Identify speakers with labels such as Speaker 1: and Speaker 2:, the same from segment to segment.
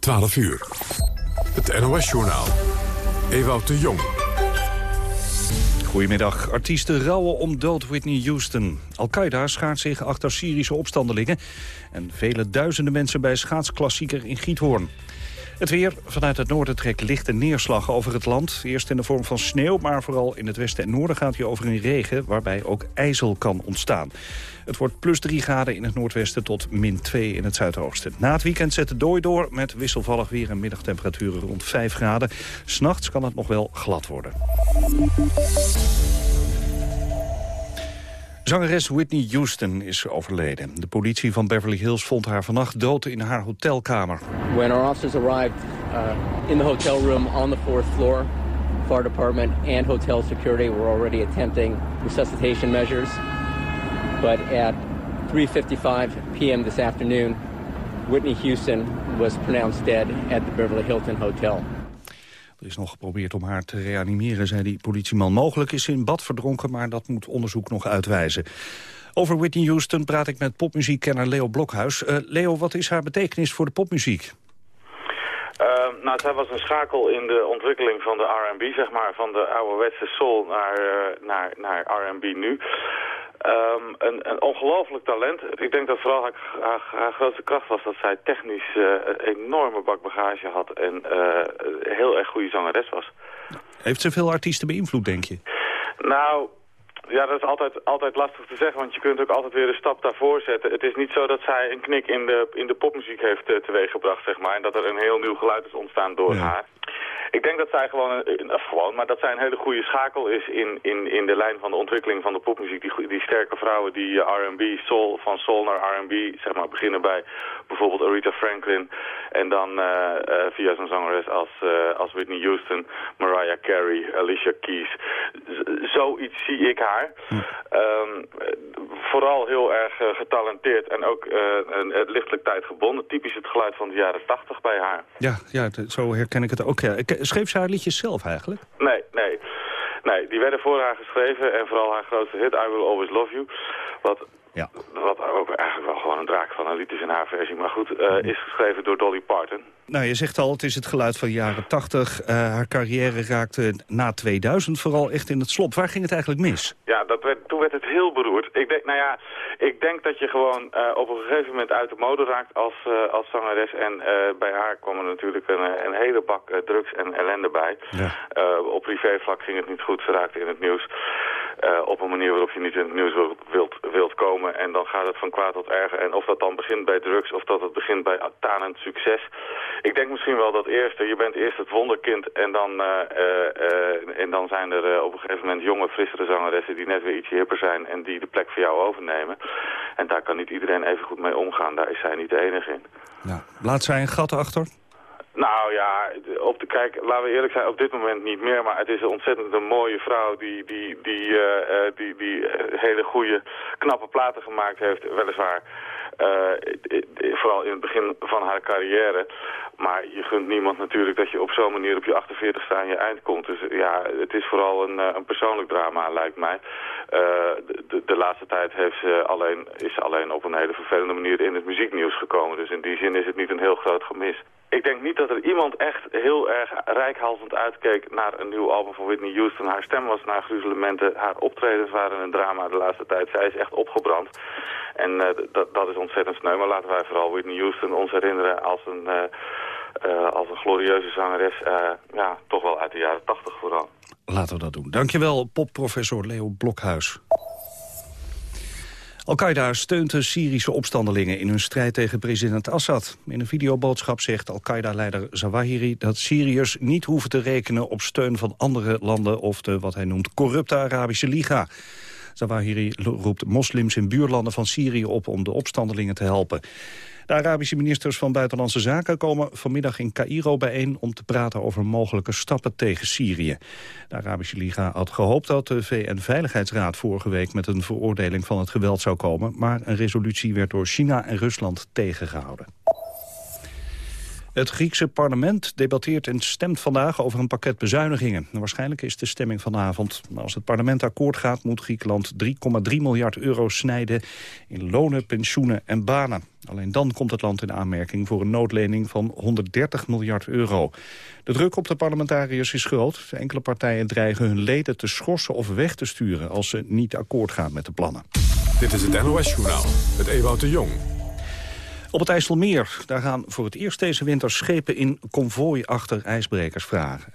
Speaker 1: 12 uur. Het NOS-journaal. Ewout de Jong.
Speaker 2: Goedemiddag. Artiesten rouwen om dood Whitney Houston. Al-Qaeda schaart zich achter Syrische opstandelingen... en vele duizenden mensen bij schaatsklassieker in Giethoorn. Het weer. Vanuit het noorden trekt lichte neerslag over het land. Eerst in de vorm van sneeuw, maar vooral in het westen en noorden gaat hij over in regen... waarbij ook ijzel kan ontstaan. Het wordt plus 3 graden in het noordwesten tot min 2 in het zuidoosten. Na het weekend zet de dooi door met wisselvallig weer en middagtemperaturen rond 5 graden. S'nachts kan het nog wel glad worden. Zangeres Whitney Houston is overleden. De politie van Beverly Hills vond haar vannacht dood in haar hotelkamer.
Speaker 3: When our officers arrived uh, in the hotel room on the fourth floor, fire department and hotel security were already attempting resuscitation measures. But at 3.55 p.m. this afternoon, Whitney Houston was pronounced dead at the Beverly Hilton Hotel.
Speaker 2: Er is nog geprobeerd om haar te reanimeren, zei die politieman. Mogelijk is ze in bad verdronken, maar dat moet onderzoek nog uitwijzen. Over Whitney Houston praat ik met popmuziekkenner Leo Blokhuis. Uh, Leo, wat is haar betekenis voor de popmuziek?
Speaker 4: Uh, nou, zij was een schakel in de ontwikkeling van de R&B, zeg maar, van de ouderwetse soul naar, uh, naar, naar R&B nu. Um, een, een ongelooflijk talent. Ik denk dat vooral haar, haar, haar grootste kracht was dat zij technisch uh, een enorme bak bagage had en uh, heel erg goede zangeres was.
Speaker 2: Heeft ze veel artiesten beïnvloed, denk je?
Speaker 4: Nou, ja, dat is altijd, altijd lastig te zeggen, want je kunt ook altijd weer een stap daarvoor zetten. Het is niet zo dat zij een knik in de, in de popmuziek heeft uh, teweeggebracht, zeg maar. En dat er een heel nieuw geluid is ontstaan door ja. haar. Ik denk dat zij gewoon, een, of gewoon, maar dat zij een hele goede schakel is in, in, in de lijn van de ontwikkeling van de popmuziek. Die, die sterke vrouwen die uh, R&B, soul, van soul naar R&B, zeg maar, beginnen bij bijvoorbeeld Aretha Franklin. En dan uh, uh, via zo'n zangeres als, als Whitney Houston, Mariah Carey, Alicia Keys. Z zoiets zie ik haar. Hm. Um, vooral heel erg getalenteerd en ook het lichtelijk tijdgebonden. Typisch het geluid van de jaren tachtig bij haar.
Speaker 2: Ja, ja, zo herken ik het ook. Ja. Schreef ze haar liedjes zelf eigenlijk?
Speaker 4: Nee, nee. Nee, die werden voor haar geschreven en vooral haar grootste hit, I Will Always Love You. Wat, ja. wat ook eigenlijk wel gewoon een draak van een lied is in haar versie. Maar goed, uh, is geschreven door Dolly Parton.
Speaker 2: Nou, je zegt al, het is het geluid van de jaren 80. Uh, haar carrière raakte na 2000 vooral echt in het slop. Waar ging het eigenlijk mis?
Speaker 4: Ja, dat werd, toen werd het heel beroerd. Ik denk, nou ja, ik denk dat je gewoon uh, op een gegeven moment uit de mode raakt als, als zangeres. En bij haar kwam er natuurlijk een, een hele bak drugs en ellende bij. Ja. op privévlak ging het niet goed, ze raakte in het nieuws. Op een manier waarop je niet in het nieuws wilt, wilt, komen. En dan gaat het van kwaad tot erger. En of dat dan begint bij drugs of dat het begint bij tanend succes. Ik denk misschien wel dat eerste. Je bent eerst het wonderkind en dan, en dan zijn er op een gegeven moment jonge, frissere zangeressen die net weer ietsje hipper zijn en die de plek voor jou overnemen. En daar kan niet iedereen even goed mee omgaan. Daar is zij niet de enige in.
Speaker 2: Ja. Laat zij een gat achter?
Speaker 4: Nou ja, op de, kijk, laten we eerlijk zijn, op dit moment niet meer. Maar het is een ontzettend een mooie vrouw die, die, die, uh, die, die hele goede, knappe platen gemaakt heeft. Weliswaar uh, vooral in het begin van haar carrière. Maar je gunt niemand natuurlijk dat je op zo'n manier op je 48 aan je eind komt. Dus ja, het is vooral een, een persoonlijk drama, lijkt mij. De, de, laatste tijd heeft ze alleen, is ze alleen op een hele vervelende manier in het muzieknieuws gekomen. Dus in die zin is het niet een heel groot gemis. Ik denk niet dat er iemand echt heel erg rijkhalsend uitkeek naar een nieuw album van Whitney Houston. Haar stem was naar gruzelementen, haar optredens waren een drama de laatste tijd. Zij is echt opgebrand. En uh, dat is ontzettend sneu. Maar laten wij vooral Whitney Houston ons herinneren als een, uh, uh, als een glorieuze zangeres. ja, toch wel uit de jaren tachtig vooral.
Speaker 2: Laten we dat doen. Dankjewel, popprofessor Leo Blokhuis. Al-Qaeda steunt de Syrische opstandelingen in hun strijd tegen president Assad. In een videoboodschap zegt Al-Qaeda-leider Zawahiri dat Syriërs niet hoeven te rekenen op steun van andere landen of de wat hij noemt corrupte Arabische Liga. Zawahiri roept moslims in buurlanden van Syrië op om de opstandelingen te helpen. De Arabische ministers van Buitenlandse Zaken komen vanmiddag in Cairo bijeen om te praten over mogelijke stappen tegen Syrië. De Arabische Liga had gehoopt dat de VN-veiligheidsraad vorige week met een veroordeling van het geweld zou komen, maar een resolutie werd door China en Rusland tegengehouden. Het Griekse parlement debatteert en stemt vandaag over een pakket bezuinigingen. Waarschijnlijk is de stemming vanavond. Als het parlement akkoord gaat, moet Griekenland 3,3 miljard euro snijden... in lonen, pensioenen en banen. Alleen dan komt het land in aanmerking voor een noodlening van 130 miljard euro. De druk op de parlementariërs is groot. Enkele partijen dreigen hun leden te schorsen of weg te sturen... als ze niet akkoord gaan met de plannen.
Speaker 1: Dit is het NOS-journaal, het Ewout de Jong.
Speaker 2: Op het IJsselmeer daar gaan voor het eerst deze winter schepen in konvooi achter ijsbrekers vragen.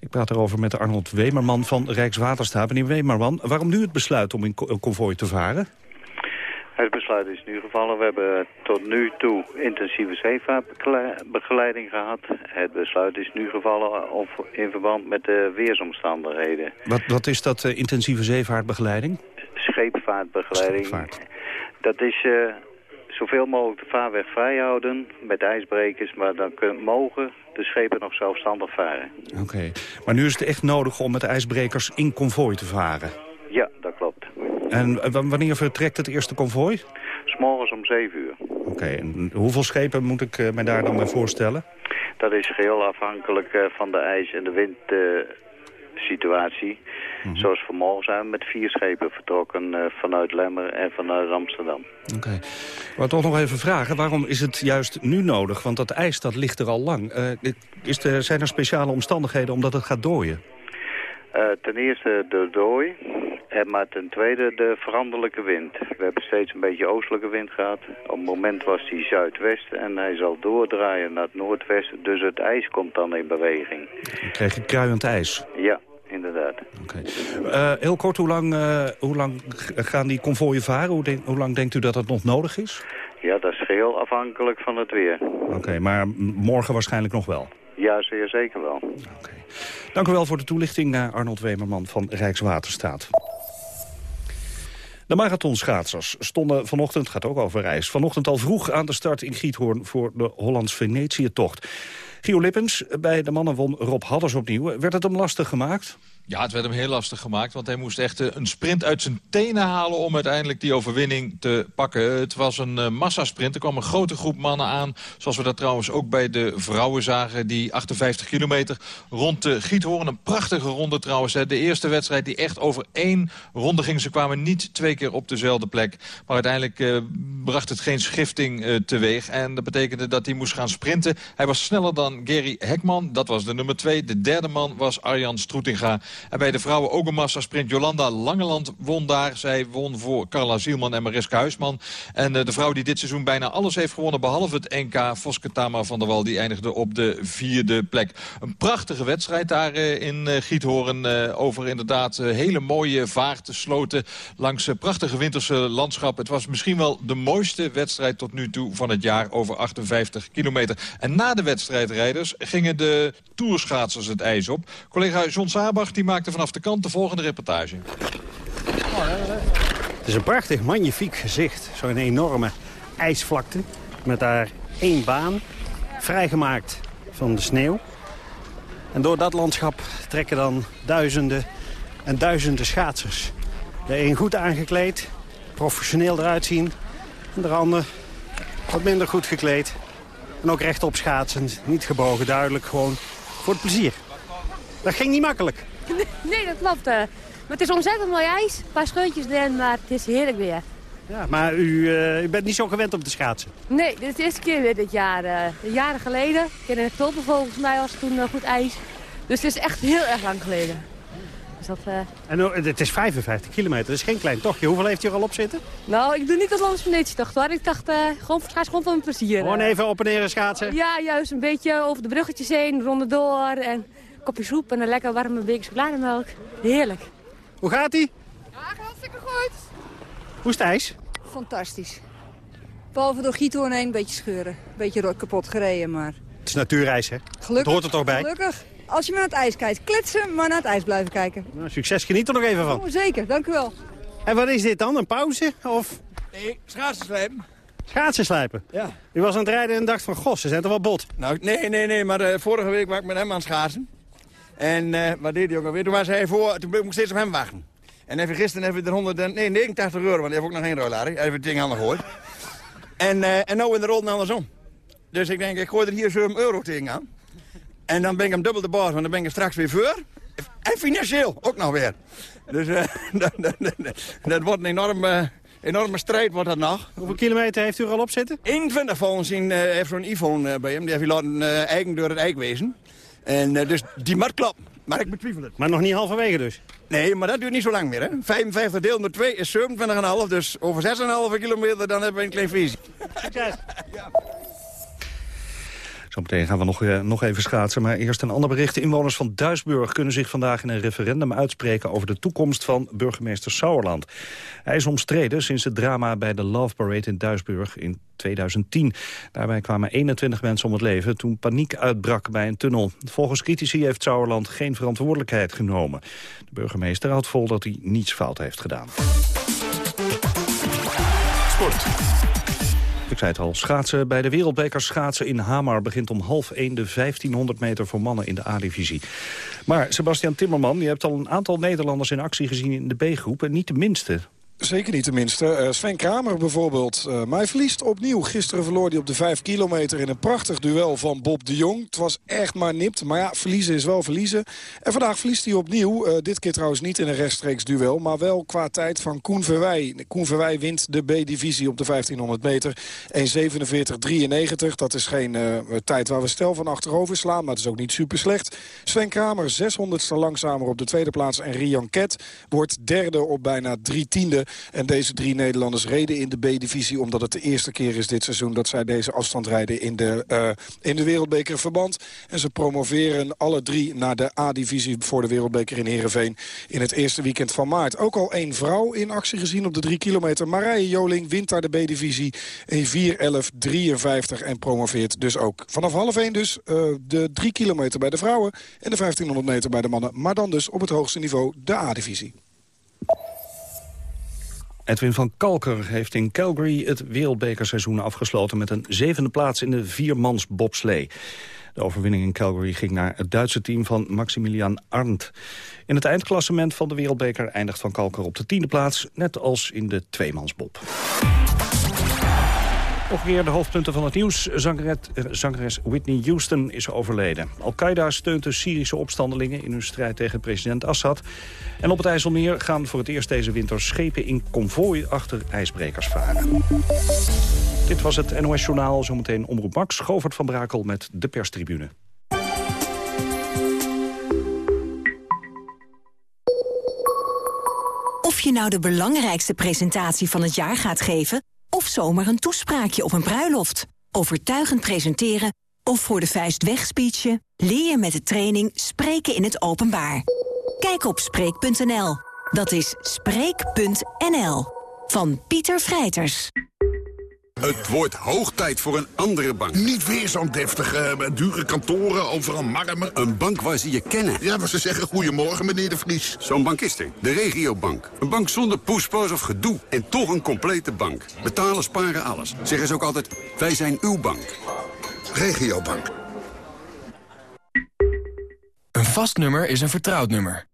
Speaker 2: Ik praat erover met Arnold Wemerman van Rijkswaterstaat. Meneer Wemerman, waarom nu het besluit om in konvooi te varen?
Speaker 5: Het besluit is nu gevallen. We hebben tot nu toe intensieve zeevaartbegeleiding gehad. Het besluit is nu gevallen of in verband met de weersomstandigheden.
Speaker 2: Wat, wat is dat uh, intensieve zeevaartbegeleiding?
Speaker 5: Scheepvaartbegeleiding. Scheepvaart. Dat is uh, zoveel mogelijk de vaarweg vrij houden met ijsbrekers, maar dan kunnen, mogen de schepen nog zelfstandig varen.
Speaker 2: Oké, maar nu is het echt nodig om met ijsbrekers in konvooi te varen?
Speaker 5: Ja, dat klopt.
Speaker 2: En wanneer vertrekt het eerste konvooi?
Speaker 5: S'morgens om 7 uur.
Speaker 2: Oké, en hoeveel schepen moet ik uh, mij daar dan bij voorstellen?
Speaker 5: Dat is geheel afhankelijk uh, van de ijs- en de windsituatie. Mm -hmm. Zoals vanmorgen zijn we met vier schepen vertrokken vanuit Lemmer en vanuit Amsterdam.
Speaker 2: Oké. Okay. Maar toch nog even vragen, waarom is het juist nu nodig? Want dat ijs dat ligt er al lang. is er, zijn er speciale omstandigheden omdat het gaat dooien?
Speaker 5: ten eerste de dooi. En maar ten tweede de veranderlijke wind. We hebben steeds een beetje oostelijke wind gehad. Op het moment was hij zuidwest en hij zal doordraaien naar het noordwesten. Dus het ijs komt dan in beweging.
Speaker 2: Dan krijg je kruiend ijs?
Speaker 5: Ja, inderdaad.
Speaker 2: Okay. Uh, heel kort, hoe lang, uh, hoe lang gaan die konvooien varen? Hoe, denk, hoe, lang denkt u dat dat nog nodig is?
Speaker 5: Ja, dat is geheel afhankelijk van het weer.
Speaker 2: Oké, okay, maar morgen waarschijnlijk nog wel?
Speaker 5: Ja, zeer zeker wel.
Speaker 2: Okay. Dank u wel voor de toelichting, Arnold Wemerman van Rijkswaterstaat. De marathonschaatsers stonden vanochtend, gaat ook over reis... vanochtend al vroeg aan de start in Giethoorn voor de Hollands-Venetië-tocht. Gio Lippens, bij de mannen won Rob Hadders opnieuw. Werd het hem lastig gemaakt?
Speaker 6: Ja, het werd hem heel lastig gemaakt, want hij moest echt een sprint uit zijn tenen halen... om uiteindelijk die overwinning te pakken. Het was een uh, massasprint. Er kwam een grote groep mannen aan, zoals we dat trouwens ook bij de vrouwen zagen... die 58 kilometer rond de Giethoorn. Een prachtige ronde trouwens. De eerste wedstrijd die echt over één ronde ging. Ze kwamen niet twee keer op dezelfde plek. Maar uiteindelijk uh, bracht het geen schifting teweeg. En dat betekende dat hij moest gaan sprinten. Hij was sneller dan Gary Hekman, dat was de nummer twee. De derde man was Arjan Stroetinga. En bij de vrouwen ook een massasprint. Jolanda Langeland won daar. Zij won voor Carla Zielman en Mariska Huisman. En uh, de vrouw die dit seizoen bijna alles heeft gewonnen... behalve het NK, Voske Tama van der Wal... die eindigde op de vierde plek. Een prachtige wedstrijd daar uh, in uh, Giethoorn. over inderdaad hele mooie vaarten, sloten... langs prachtige winterse landschap. Het was misschien wel de mooiste wedstrijd tot nu toe van het jaar... over 58 kilometer. En na de wedstrijdrijders gingen de toerschaatsers het ijs op. Collega John Sabach die maakte vanaf de kant de volgende reportage.
Speaker 7: Het is een prachtig, magnifiek gezicht. Zo'n enorme ijsvlakte met daar één baan, vrijgemaakt van de sneeuw. En door dat landschap trekken dan duizenden en duizenden schaatsers. De een goed aangekleed, professioneel eruit zien. En de ander wat minder goed gekleed. En ook rechtop schaatsend, niet gebogen, duidelijk, gewoon voor het plezier. Dat ging niet makkelijk.
Speaker 8: Nee, dat klopt. Uh. Maar het is ontzettend mooi ijs. Een paar scheutjes erin, maar het is heerlijk weer.
Speaker 7: Ja, maar u, uh, u bent niet zo gewend om te schaatsen?
Speaker 8: Nee, dit is de eerste keer weer dit jaar. Uh, jaren geleden, in oktober volgens mij was het toen goed ijs. Dus het is echt heel erg lang geleden. Dus dat,
Speaker 7: En het is 55 kilometer, dat is geen klein tochtje. Hoeveel heeft u er al op zitten?
Speaker 8: Nou, ik doe niet als landsvenetietocht hoor. Ik dacht, gewoon, schaats gewoon van mijn plezier.
Speaker 7: Gewoon even op en neer schaatsen?
Speaker 8: Ja, juist. Een beetje over de bruggetjes heen, rondedoor en kopje soep en een lekker warme beker chocolademelk. Heerlijk.
Speaker 7: Hoe gaat ie?
Speaker 9: Ja, hartstikke goed.
Speaker 7: Hoe is het ijs?
Speaker 9: Fantastisch. Behalve door Giethoorn heen een beetje scheuren. Een beetje kapot gereden, maar...
Speaker 7: Het is natuurijs, hè?
Speaker 9: Gelukkig.
Speaker 7: Het hoort er toch bij?
Speaker 9: Gelukkig. Als je maar naar het ijs kijkt, kletsen, maar naar het ijs blijven kijken.
Speaker 7: Nou, succes, geniet er nog even van.
Speaker 9: Oh, zeker, dank u wel.
Speaker 7: En wat is dit dan, een pauze? Of...
Speaker 10: Nee, schaatsen slijpen.
Speaker 7: Schaatsen slijpen?
Speaker 10: Ja.
Speaker 7: U was aan het rijden en dacht van, gos, ze zijn toch wel bot?
Speaker 10: Nou, nee, nee, nee, maar uh, vorige week was ik met hem aan het schaatsen. En uh, wat deed hij ook alweer? Toen was hij voor, toen moest ik steeds op hem wachten. En even gisteren we er 100, nee, 89 euro, want hij heeft ook nog geen rollaar. Hij heeft het ding aan gehoord. en, uh, en nou in de rol andersom. Dus ik denk, ik gooi er hier 7 euro tegenaan. En dan ben ik hem dubbel de baas, want dan ben ik straks weer voor. En financieel ook nog weer. Dus uh, dat, dat, dat, dat, wordt een enorme, enorme strijd wordt dat nog.
Speaker 7: Hoeveel kilometer heeft u er al op zitten?
Speaker 10: 21 volgens in, uh, heeft zo'n iPhone bij hem. Die heeft hij laten eigen door het eikwezen. En dus die markt klopt. Maar ik betwijfel het.
Speaker 7: Maar nog niet halverwege dus?
Speaker 10: Nee, maar dat duurt niet zo lang meer. Hè? 55 deel door 2 is 27,5. Dus over 6,5 kilometer dan hebben we een klein visie.
Speaker 7: Succes!
Speaker 10: ja.
Speaker 2: Zometeen gaan we nog, uh, nog even schaatsen. Maar eerst een ander bericht. Inwoners van Duisburg kunnen zich vandaag in een referendum uitspreken... over de toekomst van burgemeester Sauerland. Hij is omstreden sinds het drama bij de Love Parade in Duisburg in 2010. Daarbij kwamen 21 mensen om het leven toen paniek uitbrak bij een tunnel. Volgens critici heeft Sauerland geen verantwoordelijkheid genomen. De burgemeester houdt vol dat hij niets fout heeft gedaan.
Speaker 1: Sport.
Speaker 2: Ik zei het al, schaatsen bij de wereldbeker schaatsen in Hamar... begint om half 1 de 1500 meter voor mannen in de A-divisie. Maar Sebastian Timmerman, je hebt al een aantal Nederlanders in actie gezien in de B-groep... en niet de minste.
Speaker 11: Zeker niet tenminste. Uh, Sven Kramer bijvoorbeeld. Uh, maar hij verliest opnieuw. Gisteren verloor hij op de 5 kilometer in een prachtig duel van Bob de Jong. Het was echt maar nipt. Maar ja, verliezen is wel verliezen. En vandaag verliest hij opnieuw. Uh, dit keer trouwens niet in een rechtstreeks duel. Maar wel qua tijd van Koen Verwij. Koen Verwij wint de B-divisie op de 1500 meter. 1.47.93. Dat is geen tijd waar we stel van achterover slaan. Maar het is ook niet super slecht. Sven Kramer 600ste langzamer op de tweede plaats. En Rian Ket wordt derde op bijna drie tiende. En deze drie Nederlanders reden in de B-divisie... omdat het de eerste keer is dit seizoen dat zij deze afstand rijden in de, uh, in de Wereldbekerverband. En ze promoveren alle drie naar de A-divisie voor de Wereldbeker in Heerenveen... in het eerste weekend van maart. Ook al één vrouw in actie gezien op de drie kilometer. Marije Joling wint daar de B-divisie in 4.11.53 en promoveert dus ook. Vanaf half 1 dus uh, de drie kilometer bij de vrouwen... en de 1500 meter bij de mannen. Maar dan dus op het hoogste niveau de A-divisie.
Speaker 2: Edwin van Kalker heeft in Calgary het wereldbekerseizoen afgesloten... met een zevende plaats in de viermans bobslee. De overwinning in Calgary ging naar het Duitse team van Maximilian Arndt. In het eindklassement van de wereldbeker eindigt van Kalker op de tiende plaats... net als in de tweemansbob. Nog de hoofdpunten van het nieuws. Zangeret, zangeres Whitney Houston is overleden. Al-Qaeda steunt de Syrische opstandelingen in hun strijd tegen president Assad. En op het IJsselmeer gaan voor het eerst deze winter schepen in konvooi achter ijsbrekers varen. Dit was het NOS Journaal. Zometeen Omroep Max, Govert van Brakel met de perstribune.
Speaker 12: Of je nou de belangrijkste presentatie van het jaar gaat geven of zomaar een toespraakje op een bruiloft. Overtuigend presenteren of voor de vuist wegspeechen... leer je met de training Spreken in het Openbaar. Kijk op Spreek.nl. Dat is Spreek.nl. Van Pieter Vrijters.
Speaker 13: Het wordt hoog tijd voor een andere bank.
Speaker 14: Niet weer zo'n deftige, dure kantoren, overal marmer.
Speaker 13: Een bank waar ze je kennen.
Speaker 14: Ja, waar ze zeggen goedemorgen, meneer de Vries.
Speaker 13: Zo'n bank is er. De regiobank. Een bank zonder poespas of gedoe. En toch een complete bank. Betalen, sparen, alles. Zeggen ze ook altijd, wij zijn uw bank.
Speaker 14: Regiobank.
Speaker 15: Een vast nummer is een vertrouwd nummer.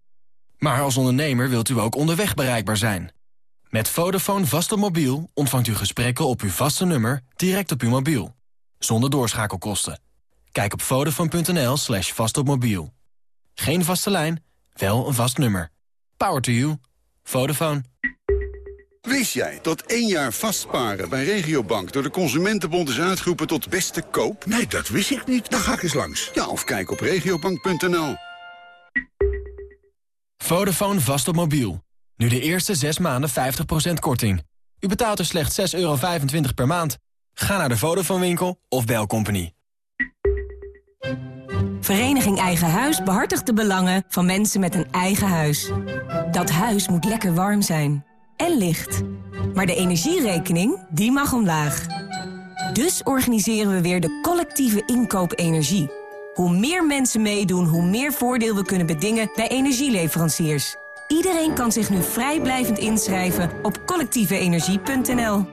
Speaker 15: Maar als ondernemer wilt u ook onderweg bereikbaar zijn. Met Vodafone vast op mobiel ontvangt u gesprekken op uw vaste nummer direct op uw mobiel. Zonder doorschakelkosten. Kijk op vodafone.nl slash vastopmobiel. Geen vaste lijn, wel een vast nummer. Power to you. Vodafone.
Speaker 13: Wist jij dat één jaar vastparen bij Regiobank door de Consumentenbond is uitgeroepen tot beste koop?
Speaker 14: Nee, dat wist ik niet. Dan ga ik eens langs.
Speaker 13: Ja, of kijk op regiobank.nl.
Speaker 15: Vodafone vast op mobiel. Nu de eerste 6 maanden 50% korting. U betaalt er slechts 6,25 euro per maand. Ga naar de Vodafone winkel of bel Company.
Speaker 12: Vereniging Eigen Huis behartigt de belangen van mensen met een eigen huis. Dat huis moet lekker warm zijn. En licht. Maar de energierekening, die mag omlaag. Dus organiseren we weer de collectieve inkoop energie. Hoe meer mensen meedoen, hoe meer voordeel we kunnen bedingen bij energieleveranciers. Iedereen kan zich nu vrijblijvend inschrijven op collectieveenergie.nl.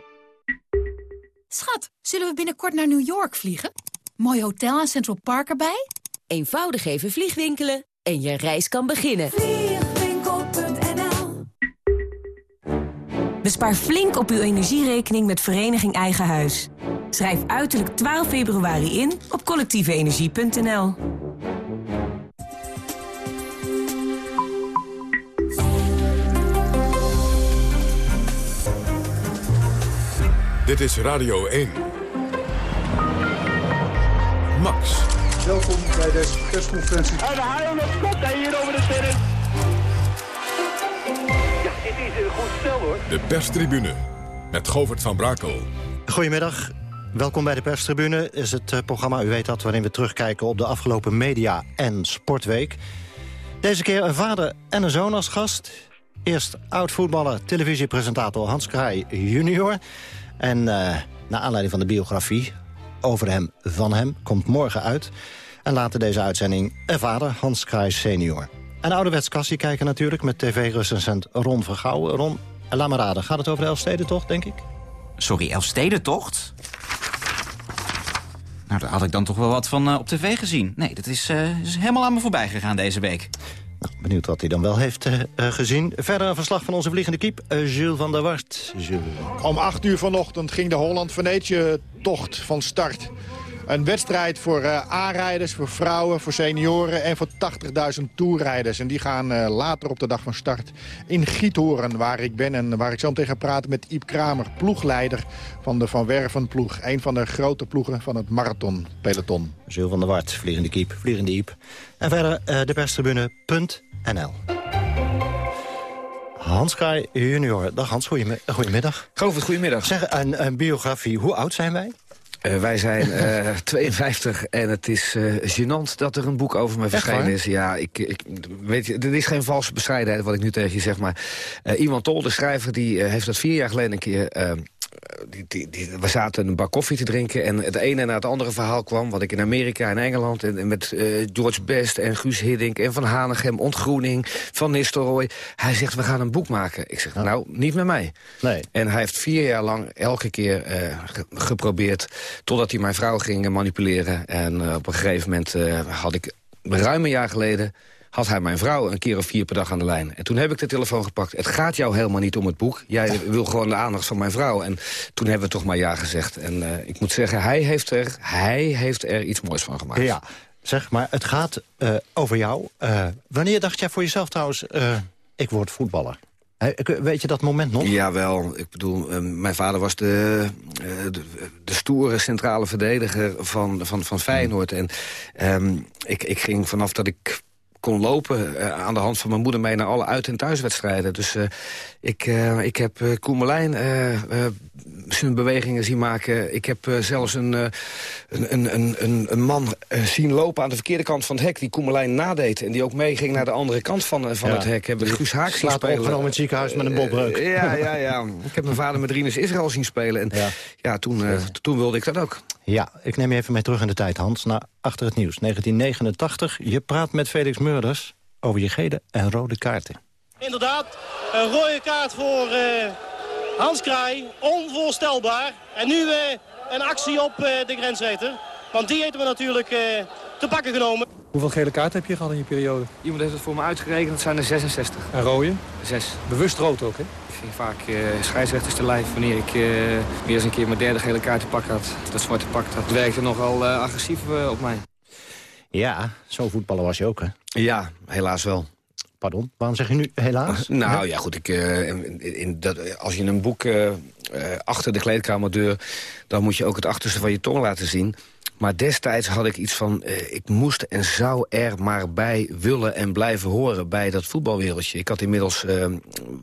Speaker 16: Schat, zullen we binnenkort naar New York vliegen? Mooi hotel en Central Park erbij?
Speaker 17: Eenvoudig even vliegwinkelen en je reis kan beginnen.
Speaker 12: Vliegwinkel.nl Bespaar flink op uw energierekening met Vereniging Eigen Huis. Schrijf uiterlijk 12 februari in op collectieveenergie.nl.
Speaker 1: Dit is Radio 1. Max.
Speaker 18: Welkom bij deze persconferentie.
Speaker 19: En de haal hij hier over de terrein. Ja, dit is een goed stel hoor.
Speaker 1: De perstribune met Govert van Brakel.
Speaker 20: Goedemiddag. Welkom bij de perstribune. Is het eh, programma, u weet dat, waarin we terugkijken op de afgelopen media- en sportweek. Deze keer een vader en een zoon als gast. Eerst oud-voetballer, televisiepresentator Hans Kraai junior. En uh, naar aanleiding van de biografie over hem, van hem, komt morgen uit. En later deze uitzending een vader, Hans Kraai senior. En ouderwets kassie kijken natuurlijk met tv-recensent Ron Vergouwen. Ron, laat me raden, gaat het over de Elfstedentocht, denk ik?
Speaker 21: Sorry, Elfstedentocht? Nou, daar had ik dan toch wel wat van op tv gezien. Nee, dat is, is helemaal aan me voorbij gegaan deze week.
Speaker 20: Benieuwd wat hij dan wel heeft uh, gezien. Verder een verslag van onze vliegende kiep, Jules van der Wart.
Speaker 22: Om 8 uur vanochtend ging de Holland-Venetië-tocht van start. Een wedstrijd voor uh, aanrijders, voor vrouwen, voor senioren... en voor 80.000 toerrijders. En die gaan uh, later op de dag van start in Giethoorn, waar ik ben... en waar ik zo meteen ga praten met Iep Kramer, ploegleider van de Van Werven ploeg. Een van de grote ploegen van het marathonpeloton.
Speaker 20: Jules van der Wart, vliegende kiep, vliegende Iep. En verder uh, de perstribune.nl. Hans Kraai junior. Dag Hans, goedemiddag.
Speaker 23: Govert, goedemiddag.
Speaker 20: Zeg, een, een biografie, hoe oud zijn wij?
Speaker 23: Uh, wij zijn uh, 52 en het is uh, gênant dat er een boek over me verschenen is. Ja, ik, ik, weet je, dit is geen valse bescheidenheid wat ik nu tegen je zeg, maar Iwan Tol, de schrijver, die heeft dat vier jaar geleden een keer die, die, die, we zaten een bak koffie te drinken en het ene na het andere verhaal kwam... wat ik in Amerika en Engeland en, en met uh, George Best en Guus Hiddink... en Van Hanegem, Ontgroening, Van Nistelrooy. Hij zegt, we gaan een boek maken. Ik zeg, nou, niet met mij.
Speaker 20: Nee.
Speaker 23: En hij heeft vier jaar lang elke keer uh, ge geprobeerd... totdat hij mijn vrouw ging manipuleren. En uh, op een gegeven moment had ik ruim een jaar geleden had hij mijn vrouw een keer of vier per dag aan de lijn. En toen heb ik de telefoon gepakt. Het gaat jou helemaal niet om het boek. Jij wil gewoon de aandacht van mijn vrouw. En toen hebben we toch maar ja gezegd. En uh, ik moet zeggen, hij heeft, er, hij heeft er iets moois van gemaakt.
Speaker 20: Ja, zeg maar, het gaat uh, over jou. Uh, wanneer dacht jij voor jezelf trouwens, ik word voetballer? Weet je dat moment nog?
Speaker 23: Jawel. Ik bedoel, mijn vader was de, de, de, stoere centrale verdediger van, van, van Feyenoord. En um, ik, ik ging vanaf dat ik kon lopen uh, aan de hand van mijn moeder mee naar alle uit- en thuiswedstrijden. Dus uh, ik, uh, ik heb uh, Koemelijn zijn bewegingen zien maken. Ik heb zelfs een, een, een, een, een man zien lopen aan de verkeerde kant van het hek... die Koemelijn nadeed en die ook meeging naar de andere kant van, van ja. het hek. Heb ik Guus Haak zien spelen.
Speaker 20: opgenomen in het ziekenhuis met een bobreuk.
Speaker 23: ja, ja, ja. Ik heb mijn vader met Rinus Israël zien spelen. En ja, ja toen, toen wilde ik dat ook.
Speaker 20: Ja, ik neem je even mee terug in de tijd, Hans. Naar Achter het Nieuws, 1989. Je praat met Felix Murders over je gele en rode kaarten.
Speaker 24: Inderdaad, een rode kaart voor uh, Hans Kraai. Onvoorstelbaar. En nu uh, een actie op uh, de grensrechter. Want die hebben we natuurlijk te pakken genomen.
Speaker 25: Hoeveel gele kaarten heb je gehad in je periode?
Speaker 23: Iemand heeft het voor me uitgerekend, het zijn er 66.
Speaker 25: En rode?
Speaker 23: Zes.
Speaker 25: Bewust rood ook, hè?
Speaker 23: Ik ging vaak uh, scheidsrechters te lijf wanneer ik uh, weer eens een keer mijn derde gele kaart te pak had. Dat zwarte pak, dat werkte nogal uh, agressief op mij.
Speaker 20: Ja, zo'n voetballer was je ook, hè?
Speaker 23: Ja, helaas wel.
Speaker 20: Pardon, waarom zeg je nu helaas?
Speaker 23: nou ja, goed, ik, in, in dat, als je een boek achter de kleedkamerdeur... dan moet je ook het achterste van je tong laten zien... Maar destijds had ik iets van, uh, ik moest en zou er maar bij willen en blijven horen bij dat voetbalwereldje. Ik had inmiddels, uh,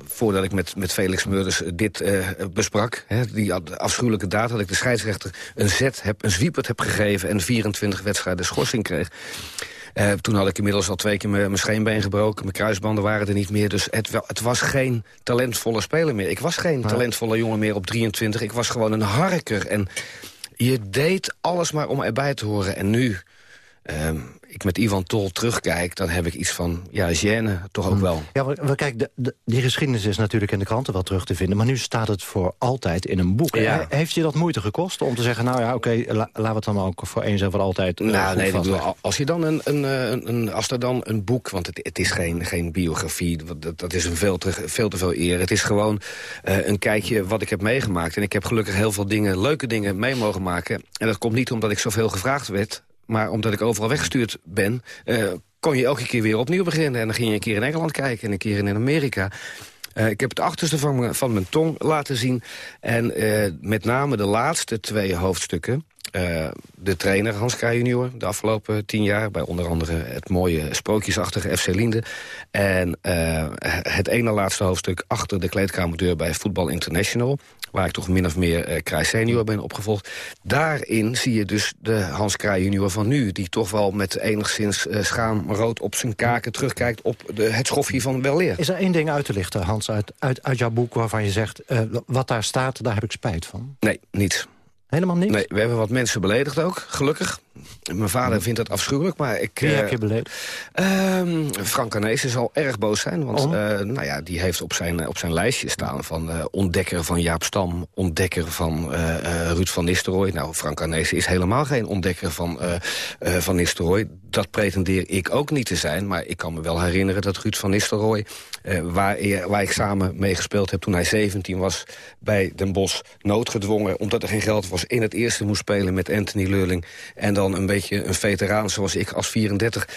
Speaker 23: voordat ik met, met Felix Meurders dit uh, besprak, hè, die afschuwelijke daad, had ik de scheidsrechter een zet, heb, een zwiepert heb gegeven en 24 wedstrijden schorsing kreeg. Uh, toen had ik inmiddels al twee keer mijn scheenbeen gebroken. Mijn kruisbanden waren er niet meer. Dus het, wel, het was geen talentvolle speler meer. Ik was geen ja. talentvolle jongen meer op 23. Ik was gewoon een harker. En je deed alles maar om erbij te horen. En nu, ehm, ik met Ivan Tol terugkijk... dan heb ik iets van, ja, gêne toch ook wel.
Speaker 20: Ja, maar, kijk, de, de- die geschiedenis is natuurlijk in de kranten wel terug te vinden... maar nu staat het voor altijd in een boek.
Speaker 23: Ja.
Speaker 20: He- Heeft je dat moeite gekost om te zeggen... nou ja, oké, la- laten we het dan ook voor eens en voor altijd eh,
Speaker 23: Nou, nee, bedoel, als je dan een, een, eh, een, een- als er dan een boek, want het, het is geen, geen biografie, dat, dat is een veel te, veel te veel eer. Het is gewoon eh, een kijkje wat ik heb meegemaakt. En ik heb gelukkig heel veel dingen, leuke dingen mee mogen maken. En dat komt niet omdat ik zoveel gevraagd werd, maar omdat ik overal weggestuurd ben. eh, kon je elke keer weer opnieuw beginnen. En dan ging je een keer in Engeland kijken en een keer in Amerika. Eh, ik heb het achterste van, van mijn tong laten zien. En eh, met name de laatste twee hoofdstukken. Eh, de trainer Hans Kraaij junior, de afgelopen tien jaar... bij onder andere het mooie sprookjesachtige FC Linde. En eh, het ene laatste hoofdstuk achter de kleedkamerdeur bij Voetbal International... waar ik toch min of meer eh Kraaij senior ben opgevolgd. Daarin zie je dus de Hans Kraaij junior van nu... die toch wel met enigszins schaamrood op zijn kaken terugkijkt... op de, het schofje van weleer.
Speaker 20: Is er één ding uit te lichten, Hans, uit, uit, uit jouw boek... waarvan je zegt, wat daar staat, daar heb ik spijt van?
Speaker 23: Nee, niets.
Speaker 20: Helemaal niks?
Speaker 23: Nee, we hebben wat mensen beledigd ook, gelukkig. Mijn vader vindt dat afschuwelijk, maar ik...
Speaker 20: Wie
Speaker 23: eh,
Speaker 20: heb je beledigd?
Speaker 23: Ehm, Frank Arnezen zal erg boos zijn, want
Speaker 20: Om?
Speaker 23: eh, nou ja, die heeft op zijn, op zijn lijstje staan... van eh, ontdekker van Jaap Stam, ontdekker van Ruud van Nistelrooy. Nou, Frank Arnezen is helemaal geen ontdekker van, van Nistelrooy. Dat pretendeer ik ook niet te zijn, maar ik kan me wel herinneren... dat Ruud van Nistelrooy, waar, waar ik samen mee gespeeld heb toen hij 17 was... bij Den Bosch, noodgedwongen, omdat er geen geld was... in het eerste moest spelen met Anthony Lurling... en dan een beetje een veteraan zoals ik als 34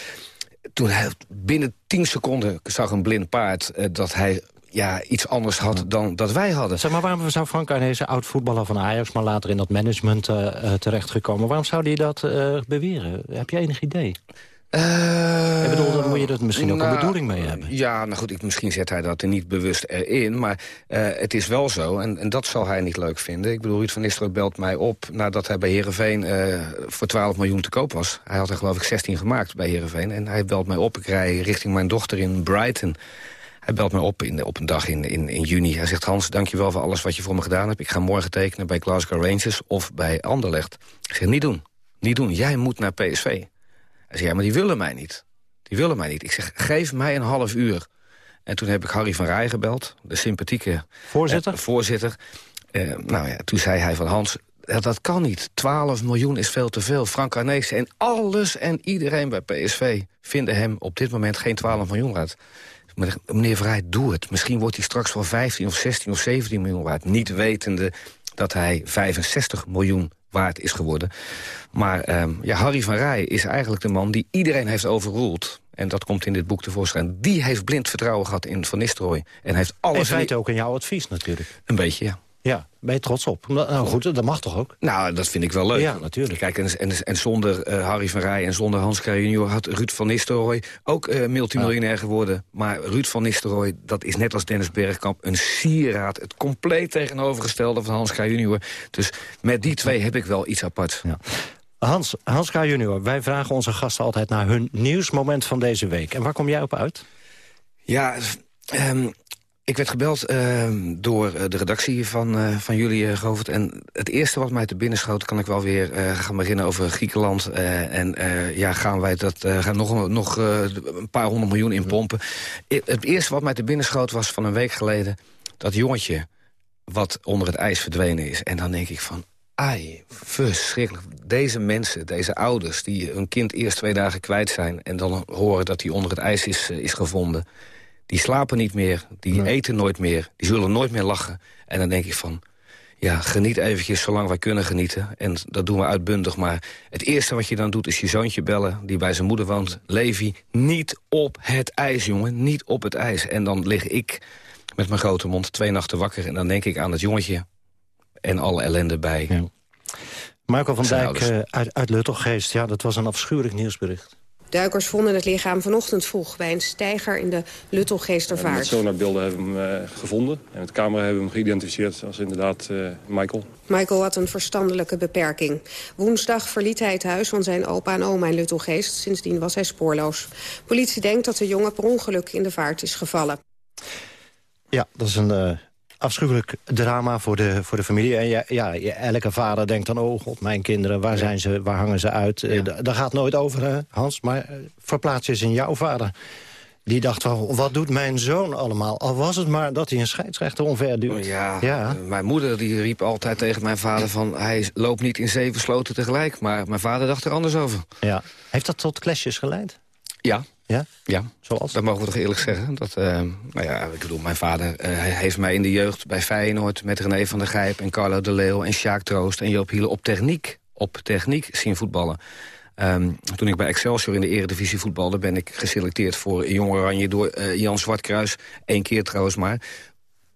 Speaker 23: toen hij binnen 10 seconden zag een blind paard... eh, dat hij ja, iets anders had dan dat wij hadden.
Speaker 20: Zeg maar, waarom zou Frank Arnezen, oud-voetballer van Ajax... maar later in dat management eh, eh, terechtgekomen... waarom zou hij dat eh, beweren? Heb je enig idee? Ik bedoel, dan moet je er misschien ook een
Speaker 23: nou,
Speaker 20: bedoeling mee hebben.
Speaker 23: Ja, nou goed, ik, misschien zet hij dat er niet bewust erin. Maar eh, het is wel zo, en, en dat zal hij niet leuk vinden. Ik bedoel, Ruud van Nistelrooy belt mij op nadat hij bij Heerenveen eh voor 12 miljoen te koop was. Hij had er geloof ik 16 gemaakt bij Heerenveen. En hij belt mij op, ik rij richting mijn dochter in Brighton. Hij belt mij op in, op een dag in, in, in juni. Hij zegt, Hans, dankjewel voor alles wat je voor me gedaan hebt. Ik ga morgen tekenen bij Glasgow Rangers of bij Anderlecht. Ik zeg, niet doen. Niet doen. Jij moet naar PSV. Hij zegt, ja, maar die willen mij niet. Die willen mij niet. Ik zeg, geef mij een half uur. En toen heb ik Harry van Rij gebeld, de sympathieke
Speaker 20: Voorzitter?
Speaker 23: eh, voorzitter. Eh, nou ja, toen zei hij van Hans, dat, dat kan niet. 12 miljoen is veel te veel. Frank Arnezen en alles en iedereen bij PSV vinden hem op dit moment geen 12 miljoen waard. Meneer Vrij, doe het. Misschien wordt hij straks wel 15 of 16 of 17 miljoen waard. Niet wetende dat hij 65 miljoen waard is geworden. Maar ehm, ja, Harry van Rij is eigenlijk de man die iedereen heeft overroeld. En dat komt in dit boek tevoorschijn. Die heeft blind vertrouwen gehad in Van Nistelrooy. En heeft alles...
Speaker 20: In feite ook in jouw advies natuurlijk.
Speaker 23: Een beetje, ja.
Speaker 20: Ben je trots op? Nou nou goed, dat mag toch ook?
Speaker 23: Nou, dat vind ik wel leuk.
Speaker 20: Ja, natuurlijk.
Speaker 23: Kijk, en, en, en zonder eh, Harry van Rij en zonder Hans Kraaij junior... had Ruud van Nistelrooy ook eh, multimiljonair geworden. Maar Ruud van Nistelrooy, dat is net als Dennis Bergkamp... een sieraad, het compleet tegenovergestelde van Hans Kraaij junior. Dus met die twee heb ik wel iets apart.
Speaker 20: Ja. Hans, Hans K. junior, wij vragen onze gasten altijd naar hun nieuwsmoment van deze week. En waar kom jij op uit?
Speaker 23: Ja, ehm, ik werd gebeld ehm, door eh, de redactie van, eh, van jullie, uh, Govert. En het eerste wat mij te binnen schoot, kan ik wel weer gaan beginnen over Griekenland. en ja, gaan wij dat gaan nog, nog een paar honderd miljoen inpompen. I- Het eerste wat mij te binnen schoot was van een week geleden... dat jongetje wat onder het ijs verdwenen is. En dan denk ik van, ai, verschrikkelijk. Deze mensen, deze ouders, die hun kind eerst twee dagen kwijt zijn... en dan horen dat hij onder het ijs is, is gevonden... die slapen niet meer, die eten nooit meer, die zullen nooit meer lachen. En dan denk ik van, ja, geniet eventjes zolang wij kunnen genieten. En dat doen we uitbundig, maar het eerste wat je dan doet... is je zoontje bellen, die bij zijn moeder woont. Levi, niet op het ijs, jongen, niet op het ijs. En dan lig ik met mijn grote mond twee nachten wakker... en dan denk ik aan het jongetje en alle ellende bij.
Speaker 20: Marco van Dijk eh, uit, uit Luttelgeest, ja, dat was een afschuwelijk nieuwsbericht.
Speaker 26: Duikers vonden het lichaam vanochtend vroeg bij een steiger in de
Speaker 27: Met
Speaker 26: Luttelgeestervaart.
Speaker 27: sonarbeelden hebben we hem eh, gevonden. En met camera hebben we hem geïdentificeerd als inderdaad eh, Michael.
Speaker 26: Michael had een verstandelijke beperking. Woensdag verliet hij het huis van zijn opa en oma in Luttelgeest. Sindsdien was hij spoorloos. Politie denkt dat de jongen per ongeluk in de vaart is gevallen.
Speaker 20: Ja, dat is een, eh, afschuwelijk drama voor de, voor de familie. En ja, ja, elke vader denkt dan, oh god, mijn kinderen, waar zijn ze, waar hangen ze uit? Ja. daar gaat nooit over, hè, Hans. Maar verplaats je eens in jouw vader. Die dacht wel, wat doet mijn zoon allemaal? Al was het maar dat hij een scheidsrechter omver duwt.
Speaker 23: Ja, ja, mijn moeder die riep altijd tegen mijn vader van... hij loopt niet in zeven sloten tegelijk. Maar mijn vader dacht er anders over.
Speaker 20: Ja. Heeft dat tot clashes geleid?
Speaker 23: Ja.
Speaker 20: Ja?
Speaker 23: Ja,
Speaker 20: Zoals?
Speaker 23: dat mogen we toch eerlijk zeggen. Dat, uh, nou ja, ik bedoel, mijn vader uh, heeft mij in de jeugd bij Feyenoord... met René van der Gijp en Carlo de Leeuw en Sjaak Troost... en Joop Hielen op techniek, op techniek zien voetballen. Um, toen ik bij Excelsior in de eredivisie voetbalde... ben ik geselecteerd voor Jong Oranje door uh, Jan Zwartkruis. Eén keer trouwens maar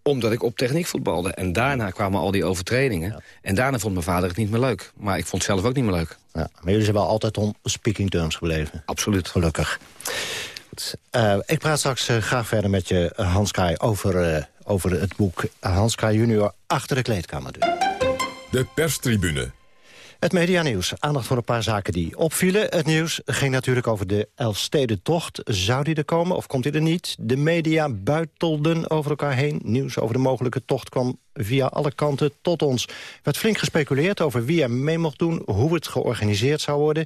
Speaker 23: omdat ik op techniek voetbalde. En daarna kwamen al die overtredingen. Ja. En daarna vond mijn vader het niet meer leuk. Maar ik vond het zelf ook niet meer leuk.
Speaker 20: Ja, maar jullie zijn wel altijd on speaking terms gebleven.
Speaker 23: Absoluut.
Speaker 20: Gelukkig. Uh, ik praat straks uh, graag verder met je, Hans Kai, over, uh, over het boek Hans Kai junior Achter de kleedkamerdeur.
Speaker 1: De perstribune.
Speaker 20: Het medianieuws. Aandacht voor een paar zaken die opvielen. Het nieuws ging natuurlijk over de Elfstedentocht. Zou die er komen of komt die er niet? De media buitelden over elkaar heen. Nieuws over de mogelijke tocht kwam via alle kanten tot ons. Er werd flink gespeculeerd over wie er mee mocht doen... hoe het georganiseerd zou worden.